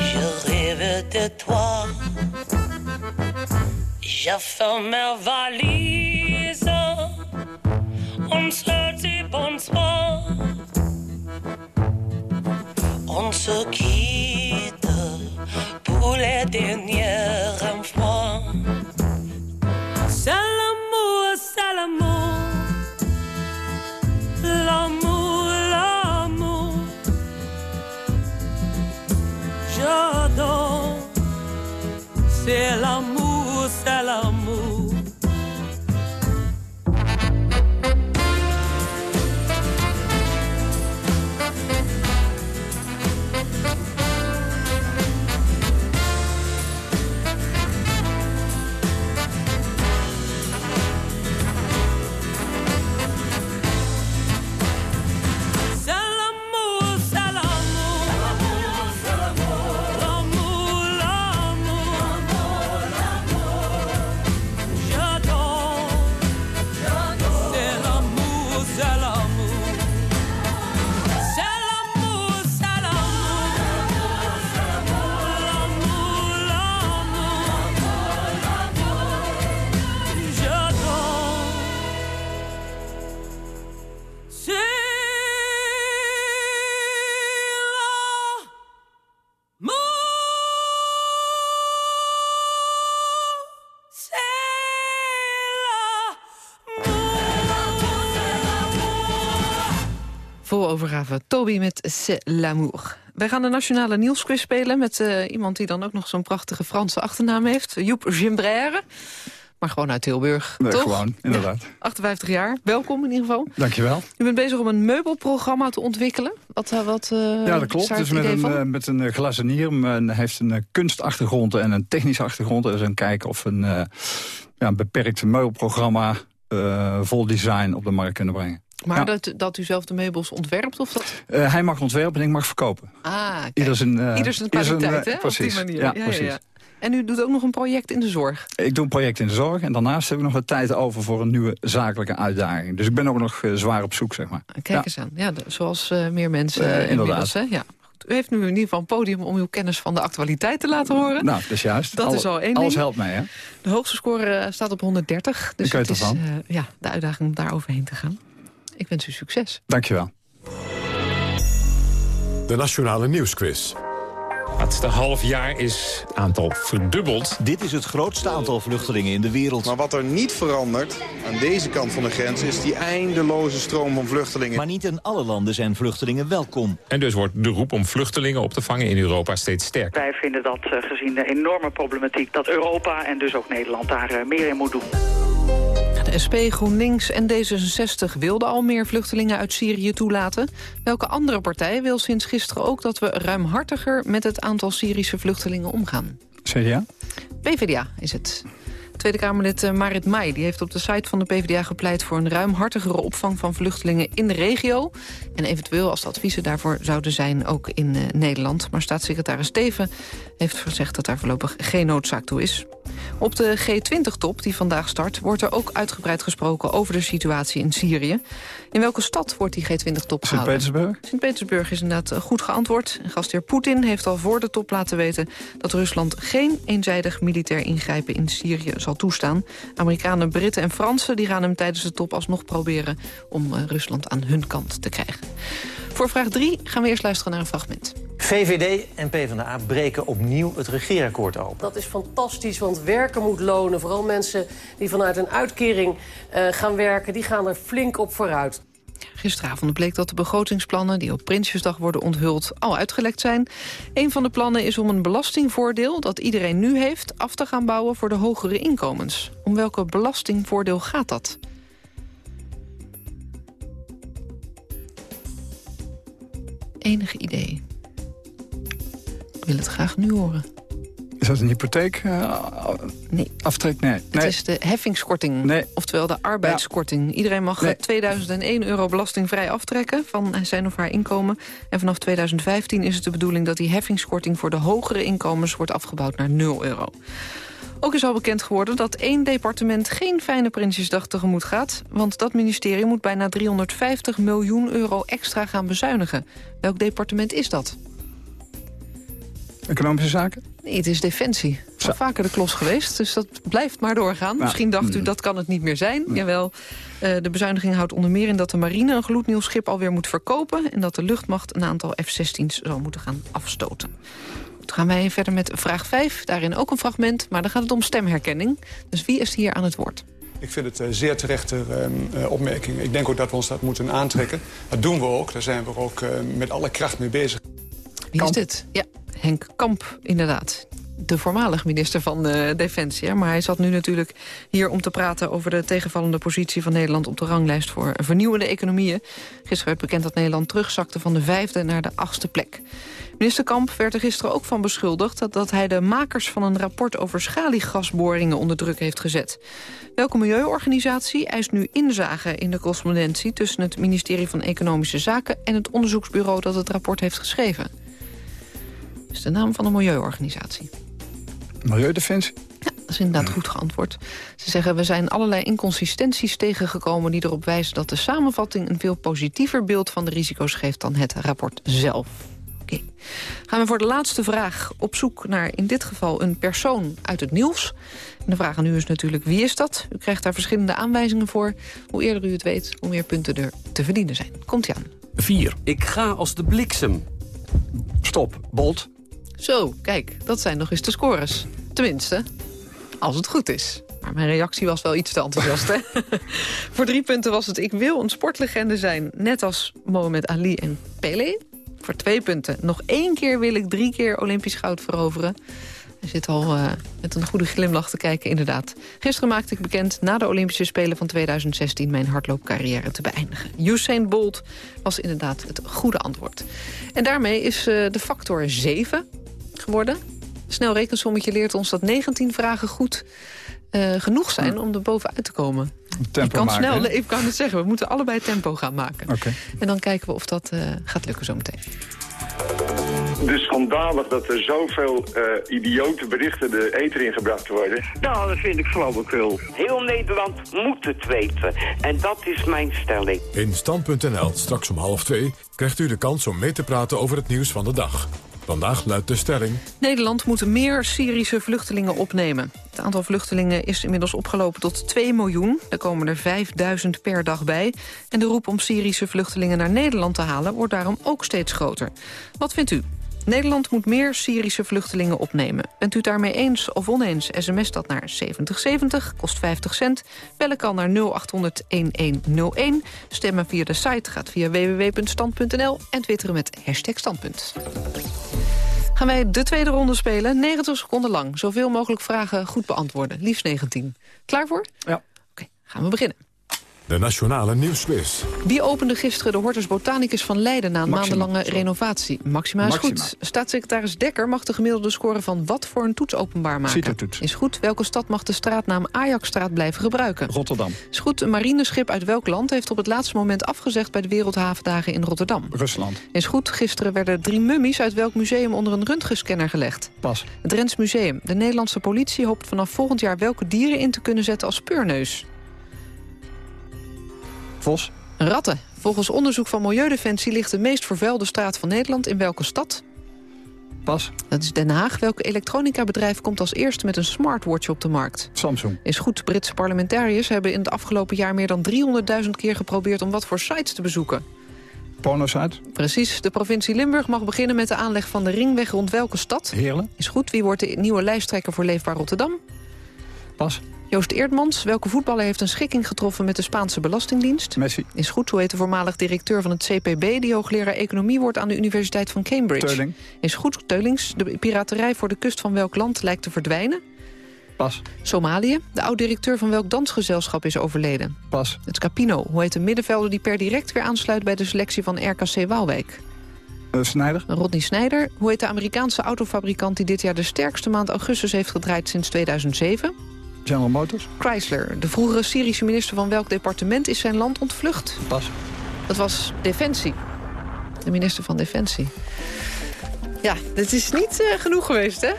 [SPEAKER 27] Je rêve de toi. Je ferme mes valises.
[SPEAKER 2] Vol overgave. Toby met C'est l'amour. Wij gaan de Nationale Nieuwsquiz spelen met uh, iemand die dan ook nog zo'n prachtige Franse achternaam heeft. Joep Gimbrère. Maar gewoon uit Tilburg,
[SPEAKER 28] nee,
[SPEAKER 2] toch?
[SPEAKER 28] gewoon, inderdaad.
[SPEAKER 2] Ja, 58 jaar. Welkom in ieder geval.
[SPEAKER 28] Dankjewel.
[SPEAKER 2] U bent bezig om een meubelprogramma te ontwikkelen. Wat, uh, wat uh,
[SPEAKER 28] Ja, dat klopt. Dus met een, met een glazenier. Hij heeft een kunstachtergrond en een technische achtergrond. Dus een kijken of een, ja, een beperkt meubelprogramma vol design op de markt kunnen brengen.
[SPEAKER 2] Maar
[SPEAKER 28] ja.
[SPEAKER 2] dat, dat u zelf de meubels ontwerpt? Of dat...
[SPEAKER 28] Uh, hij mag ontwerpen en ik mag verkopen.
[SPEAKER 2] Ah, kijk.
[SPEAKER 28] Ieder zijn, uh,
[SPEAKER 2] Ieder zijn kwaliteit, hè?
[SPEAKER 28] Precies.
[SPEAKER 2] Op die manier.
[SPEAKER 28] Ja,
[SPEAKER 2] ja,
[SPEAKER 28] precies.
[SPEAKER 2] Ja. En u doet ook nog een project in de zorg?
[SPEAKER 28] Ik doe een project in de zorg en daarnaast heb ik nog wat tijd over voor een nieuwe zakelijke uitdaging. Dus ik ben ook nog zwaar op zoek, zeg maar.
[SPEAKER 2] Kijk ja. eens aan. Ja, zoals meer mensen inmiddels. Hè? Ja. U heeft nu in ieder geval een podium om uw kennis van de actualiteit te laten horen.
[SPEAKER 28] Nou, dat is juist.
[SPEAKER 2] Dat
[SPEAKER 28] Alle,
[SPEAKER 2] is al één
[SPEAKER 28] Alles
[SPEAKER 2] ding.
[SPEAKER 28] helpt mee, hè?
[SPEAKER 2] De hoogste score staat op 130. Dus
[SPEAKER 28] het
[SPEAKER 2] is ja, de uitdaging om daar overheen te gaan. Ik wens u succes.
[SPEAKER 28] Dankjewel.
[SPEAKER 1] De Nationale Nieuwsquiz.
[SPEAKER 29] Het laatste half jaar is het aantal verdubbeld.
[SPEAKER 30] Dit is het grootste aantal vluchtelingen in de wereld.
[SPEAKER 31] Maar wat er niet verandert aan deze kant van de grens... is die eindeloze stroom van vluchtelingen.
[SPEAKER 30] Maar niet in alle landen zijn vluchtelingen welkom.
[SPEAKER 29] En dus wordt de roep om vluchtelingen op te vangen in Europa steeds sterker.
[SPEAKER 32] Wij vinden dat uh, gezien de enorme problematiek... dat Europa en dus ook Nederland daar uh, meer in moet doen.
[SPEAKER 2] SP, GroenLinks en D66 wilden al meer vluchtelingen uit Syrië toelaten. Welke andere partij wil sinds gisteren ook dat we ruimhartiger met het aantal Syrische vluchtelingen omgaan?
[SPEAKER 28] CDA?
[SPEAKER 2] PvdA is het. Tweede Kamerlid Marit Meij die heeft op de site van de PvdA gepleit... voor een ruimhartigere opvang van vluchtelingen in de regio. En eventueel, als de adviezen daarvoor zouden zijn, ook in uh, Nederland. Maar staatssecretaris Steven heeft gezegd dat daar voorlopig geen noodzaak toe is. Op de G20-top die vandaag start... wordt er ook uitgebreid gesproken over de situatie in Syrië. In welke stad wordt die G20-top gehouden?
[SPEAKER 28] Sint-Petersburg?
[SPEAKER 2] Sint-Petersburg is inderdaad goed geantwoord. Gastheer Poetin heeft al voor de top laten weten... dat Rusland geen eenzijdig militair ingrijpen in Syrië zal toestaan. Amerikanen, Britten en Fransen die gaan hem tijdens de top alsnog proberen... om uh, Rusland aan hun kant te krijgen. Voor vraag 3 gaan we eerst luisteren naar een fragment.
[SPEAKER 33] VVD en PvdA breken opnieuw het regeerakkoord open.
[SPEAKER 34] Dat is fantastisch, want werken moet lonen. Vooral mensen die vanuit een uitkering uh, gaan werken, die gaan er flink op vooruit.
[SPEAKER 2] Gisteravond bleek dat de begrotingsplannen die op Prinsjesdag worden onthuld al uitgelekt zijn. Een van de plannen is om een belastingvoordeel dat iedereen nu heeft af te gaan bouwen voor de hogere inkomens. Om welke belastingvoordeel gaat dat? Enig idee. Wil het graag nu horen.
[SPEAKER 28] Is dat een hypotheek? Uh,
[SPEAKER 2] nee.
[SPEAKER 28] Aftrek? Nee.
[SPEAKER 2] Het
[SPEAKER 28] nee.
[SPEAKER 2] is de heffingskorting,
[SPEAKER 28] nee.
[SPEAKER 2] oftewel de arbeidskorting. Ja. Iedereen mag nee. 2001 euro belastingvrij aftrekken van zijn of haar inkomen. En vanaf 2015 is het de bedoeling dat die heffingskorting... voor de hogere inkomens wordt afgebouwd naar 0 euro. Ook is al bekend geworden dat één departement geen fijne Prinsjesdag tegemoet gaat. Want dat ministerie moet bijna 350 miljoen euro extra gaan bezuinigen. Welk departement is dat?
[SPEAKER 28] Economische zaken?
[SPEAKER 2] Nee, het is Defensie. Het is al vaker de klos geweest, dus dat blijft maar doorgaan.
[SPEAKER 28] Nou,
[SPEAKER 2] Misschien dacht u,
[SPEAKER 28] mm.
[SPEAKER 2] dat kan het niet meer zijn. Jawel, uh, de bezuiniging houdt onder meer in dat de marine... een gloednieuw schip alweer moet verkopen... en dat de luchtmacht een aantal F-16's zal moeten gaan afstoten. Dan gaan wij verder met vraag 5. Daarin ook een fragment, maar dan gaat het om stemherkenning. Dus wie is hier aan het woord?
[SPEAKER 35] Ik vind het een zeer terechte uh, opmerking. Ik denk ook dat we ons dat moeten aantrekken. Dat doen we ook. Daar zijn we ook uh, met alle kracht mee bezig.
[SPEAKER 2] Wie is dit? Ja, Henk Kamp, inderdaad. De voormalig minister van uh, Defensie. Hè? Maar hij zat nu natuurlijk hier om te praten over de tegenvallende positie van Nederland op de ranglijst voor vernieuwende economieën. Gisteren werd bekend dat Nederland terugzakte van de vijfde naar de achtste plek. Minister Kamp werd er gisteren ook van beschuldigd... dat, dat hij de makers van een rapport over schaliegasboringen onder druk heeft gezet. Welke milieuorganisatie eist nu inzage in de correspondentie... tussen het ministerie van Economische Zaken... en het onderzoeksbureau dat het rapport heeft geschreven? Is de naam van een milieuorganisatie.
[SPEAKER 28] Milieudefensie?
[SPEAKER 2] Ja, dat is inderdaad goed geantwoord. Ze zeggen, we zijn allerlei inconsistenties tegengekomen... die erop wijzen dat de samenvatting een veel positiever beeld van de risico's geeft... dan het rapport zelf. Okay. Gaan we voor de laatste vraag op zoek naar in dit geval een persoon uit het nieuws. En de vraag aan u is natuurlijk wie is dat? U krijgt daar verschillende aanwijzingen voor. Hoe eerder u het weet, hoe meer punten er te verdienen zijn. Komt-ie aan.
[SPEAKER 36] 4. Ik ga als de bliksem.
[SPEAKER 28] Stop. Bolt.
[SPEAKER 2] Zo, kijk, dat zijn nog eens de scores. Tenminste, als het goed is. Maar mijn reactie was wel iets te enthousiast, hè? Voor drie punten was het... ik wil een sportlegende zijn, net als Mohamed Ali en Pele. Voor twee punten. Nog één keer wil ik drie keer Olympisch goud veroveren. Hij zit al uh, met een goede glimlach te kijken, inderdaad. Gisteren maakte ik bekend na de Olympische Spelen van 2016... mijn hardloopcarrière te beëindigen. Usain Bolt was inderdaad het goede antwoord. En daarmee is uh, de factor 7 geworden. Snel rekensommetje leert ons dat 19 vragen goed uh, genoeg zijn om er bovenuit te komen.
[SPEAKER 28] Tempo
[SPEAKER 2] ik kan
[SPEAKER 28] maken,
[SPEAKER 2] snel, ik kan het zeggen, we moeten allebei tempo gaan maken.
[SPEAKER 28] Oké.
[SPEAKER 2] En dan kijken we of dat uh, gaat lukken zometeen.
[SPEAKER 37] Dus schandalig dat er zoveel uh, idiote berichten de eter ingebracht worden.
[SPEAKER 38] Nou, dat vind ik flauwekul. Heel Nederland moet het weten. En dat is mijn stelling.
[SPEAKER 1] In Stand.nl, straks om half twee, krijgt u de kans om mee te praten over het nieuws van de dag. Vandaag luidt de stelling...
[SPEAKER 2] Nederland moet meer Syrische vluchtelingen opnemen. Het aantal vluchtelingen is inmiddels opgelopen tot 2 miljoen. Er komen er 5000 per dag bij. En de roep om Syrische vluchtelingen naar Nederland te halen... wordt daarom ook steeds groter. Wat vindt u? Nederland moet meer Syrische vluchtelingen opnemen. Bent u daarmee eens of oneens? SMS dat naar 7070, kost 50 cent. Bellen kan naar 0800-1101. Stemmen via de site gaat via www.stand.nl. En twitteren met hashtag standpunt. Gaan wij de tweede ronde spelen. 90 seconden lang. Zoveel mogelijk vragen goed beantwoorden. Liefst 19. Klaar voor?
[SPEAKER 28] Ja.
[SPEAKER 2] Oké, gaan we beginnen.
[SPEAKER 1] De Nationale Nieuwsquiz.
[SPEAKER 2] Wie opende gisteren de Hortus Botanicus van Leiden... na een
[SPEAKER 1] Maxima,
[SPEAKER 2] maandenlange renovatie? Maxima is
[SPEAKER 28] Maxima.
[SPEAKER 2] goed. Staatssecretaris Dekker mag de gemiddelde score van wat voor een toets openbaar maken?
[SPEAKER 28] CITO-toets.
[SPEAKER 2] Is goed. Welke stad mag de straatnaam Ajaxstraat blijven gebruiken?
[SPEAKER 28] Rotterdam.
[SPEAKER 2] Is goed. Een marineschip uit welk land heeft op het laatste moment afgezegd... bij de Wereldhavendagen in Rotterdam?
[SPEAKER 28] Rusland.
[SPEAKER 2] Is goed. Gisteren werden drie mummies uit welk museum onder een röntgenscanner gelegd?
[SPEAKER 28] Pas.
[SPEAKER 2] Het Drents Museum. De Nederlandse politie hoopt vanaf volgend jaar welke dieren in te kunnen zetten als speurneus?
[SPEAKER 28] Vos.
[SPEAKER 2] Ratten. Volgens onderzoek van Milieudefensie ligt de meest vervuilde straat van Nederland in welke stad?
[SPEAKER 28] Pas.
[SPEAKER 2] Dat is Den Haag. Welk elektronica-bedrijf komt als eerste met een smartwatch op de markt?
[SPEAKER 28] Samsung.
[SPEAKER 2] Is goed. Britse parlementariërs hebben in het afgelopen jaar meer dan 300.000 keer geprobeerd om wat voor sites te bezoeken.
[SPEAKER 28] Pornosite.
[SPEAKER 2] Precies. De provincie Limburg mag beginnen met de aanleg van de ringweg rond welke stad?
[SPEAKER 28] Heerlen.
[SPEAKER 2] Is goed. Wie wordt de nieuwe lijsttrekker voor Leefbaar Rotterdam?
[SPEAKER 28] Pas.
[SPEAKER 2] Joost Eerdmans, welke voetballer heeft een schikking getroffen met de Spaanse Belastingdienst?
[SPEAKER 28] Messi.
[SPEAKER 2] Is goed, hoe heet de voormalig directeur van het CPB... die hoogleraar economie wordt aan de Universiteit van Cambridge?
[SPEAKER 28] Teuling.
[SPEAKER 2] Is goed, Teulings. De piraterij voor de kust van welk land lijkt te verdwijnen?
[SPEAKER 28] Pas.
[SPEAKER 2] Somalië. De oud-directeur van welk dansgezelschap is overleden?
[SPEAKER 28] Pas.
[SPEAKER 2] Het Capino. Hoe heet de middenvelder die per direct weer aansluit... bij de selectie van RKC Waalwijk?
[SPEAKER 28] Uh, Snijder.
[SPEAKER 2] Rodney Snijder. Hoe heet de Amerikaanse autofabrikant... die dit jaar de sterkste maand augustus heeft gedraaid sinds 2007?
[SPEAKER 28] General Motors.
[SPEAKER 2] Chrysler. De vroegere Syrische minister van welk departement is zijn land ontvlucht?
[SPEAKER 28] Pas.
[SPEAKER 2] Dat was Defensie. De minister van Defensie. Ja, dit is niet uh, genoeg geweest, hè?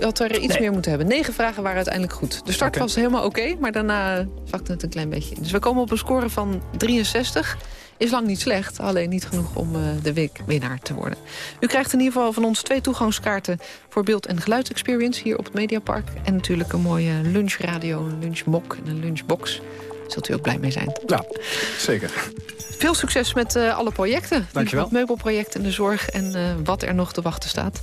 [SPEAKER 2] U had er iets
[SPEAKER 22] Nee.
[SPEAKER 2] meer moeten hebben. Negen vragen waren uiteindelijk goed. De start was helemaal oké, maar daarna zakte het een klein beetje in. Dus we komen op een score van 63. Is lang niet slecht, alleen niet genoeg om uh, de weekwinnaar te worden. U krijgt in ieder geval van ons twee toegangskaarten... voor beeld- en geluidsexperience hier op het Mediapark. En natuurlijk een mooie lunchradio, een lunchmok en een lunchbox. Daar zult u ook blij mee zijn.
[SPEAKER 28] Ja, zeker.
[SPEAKER 2] Veel succes met uh, alle projecten.
[SPEAKER 28] Dankjewel.
[SPEAKER 2] Het meubelproject en de zorg en uh, wat er nog te wachten staat.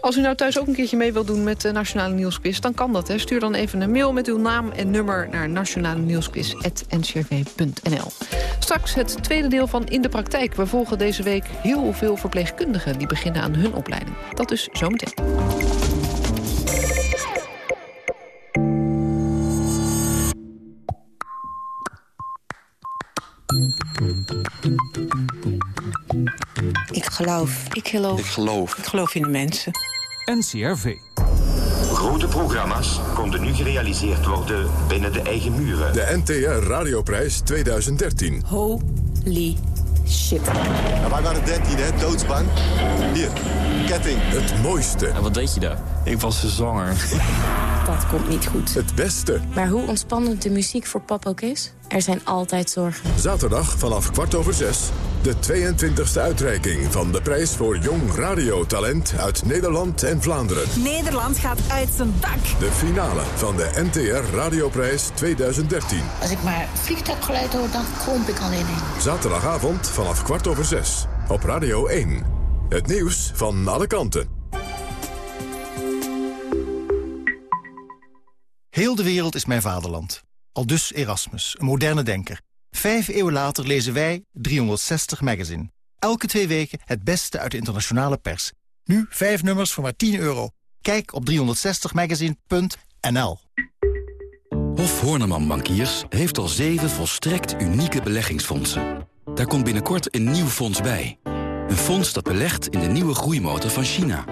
[SPEAKER 2] Als u nou thuis ook een keertje mee wilt doen met de Nationale Nieuwsquiz... dan kan dat. Hè. Stuur dan even een mail met uw naam en nummer... naar nationale nieuwsquiz.ncrv.nl. Straks het tweede deel van In de Praktijk. We volgen deze week heel veel verpleegkundigen... die beginnen aan hun opleiding. Dat dus zometeen.
[SPEAKER 39] Ik geloof. Ik geloof.
[SPEAKER 40] Ik geloof.
[SPEAKER 39] Ik geloof in de mensen.
[SPEAKER 40] NCRV.
[SPEAKER 41] Grote programma's konden nu gerealiseerd worden binnen de eigen muren.
[SPEAKER 1] De NTR Radioprijs 2013.
[SPEAKER 39] Holy shit.
[SPEAKER 31] Nou, wij waren 13, hè? Doodsbang. Hier, ketting.
[SPEAKER 1] Het mooiste.
[SPEAKER 40] En wat deed je daar? Ik was de zanger.
[SPEAKER 39] Dat komt niet goed.
[SPEAKER 1] Het beste.
[SPEAKER 42] Maar hoe ontspannend de muziek voor pap ook is, er zijn altijd zorgen.
[SPEAKER 1] Zaterdag vanaf kwart over zes. De 22e uitreiking van de prijs voor jong radiotalent uit Nederland en Vlaanderen.
[SPEAKER 43] Nederland gaat uit zijn dak.
[SPEAKER 1] De finale van de NTR Radioprijs 2013.
[SPEAKER 44] Als ik maar vliegtuiggeluid hoor, dan kromp ik al in.
[SPEAKER 1] Zaterdagavond vanaf kwart over zes. Op Radio 1. Het nieuws van alle kanten.
[SPEAKER 45] Heel de wereld is mijn vaderland. Al dus Erasmus, een moderne denker. Vijf eeuwen later lezen wij 360 Magazine. Elke twee weken het beste uit de internationale pers. Nu vijf nummers voor maar 10 euro. Kijk op 360magazine.nl
[SPEAKER 46] Hof Horneman Bankiers heeft al zeven volstrekt unieke beleggingsfondsen. Daar komt binnenkort een nieuw fonds bij. Een fonds dat belegt in de nieuwe groeimotor van China.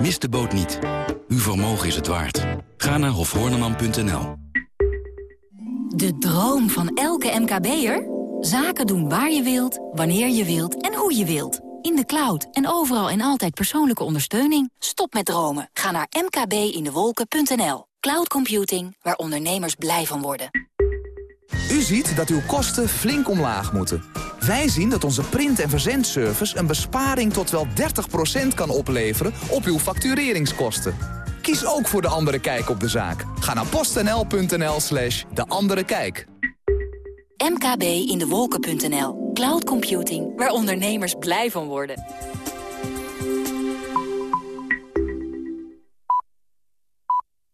[SPEAKER 46] Mis de boot niet. Uw vermogen is het waard. Ga naar hofhorneman.nl.
[SPEAKER 47] De droom van elke MKB'er? Zaken doen waar je wilt, wanneer je wilt en hoe je wilt. In de cloud en overal en altijd persoonlijke ondersteuning. Stop met dromen. Ga naar mkbindewolken.nl. Cloud computing, waar ondernemers blij van worden.
[SPEAKER 48] U ziet dat uw kosten flink omlaag moeten. Wij zien dat onze print- en verzendservice een besparing tot wel 30% kan opleveren op uw factureringskosten. Kies ook voor De Andere Kijk op de zaak. Ga naar postnl.nl slash De Andere Kijk.
[SPEAKER 47] mkbindewolken.nl. Cloud computing, waar ondernemers blij van worden.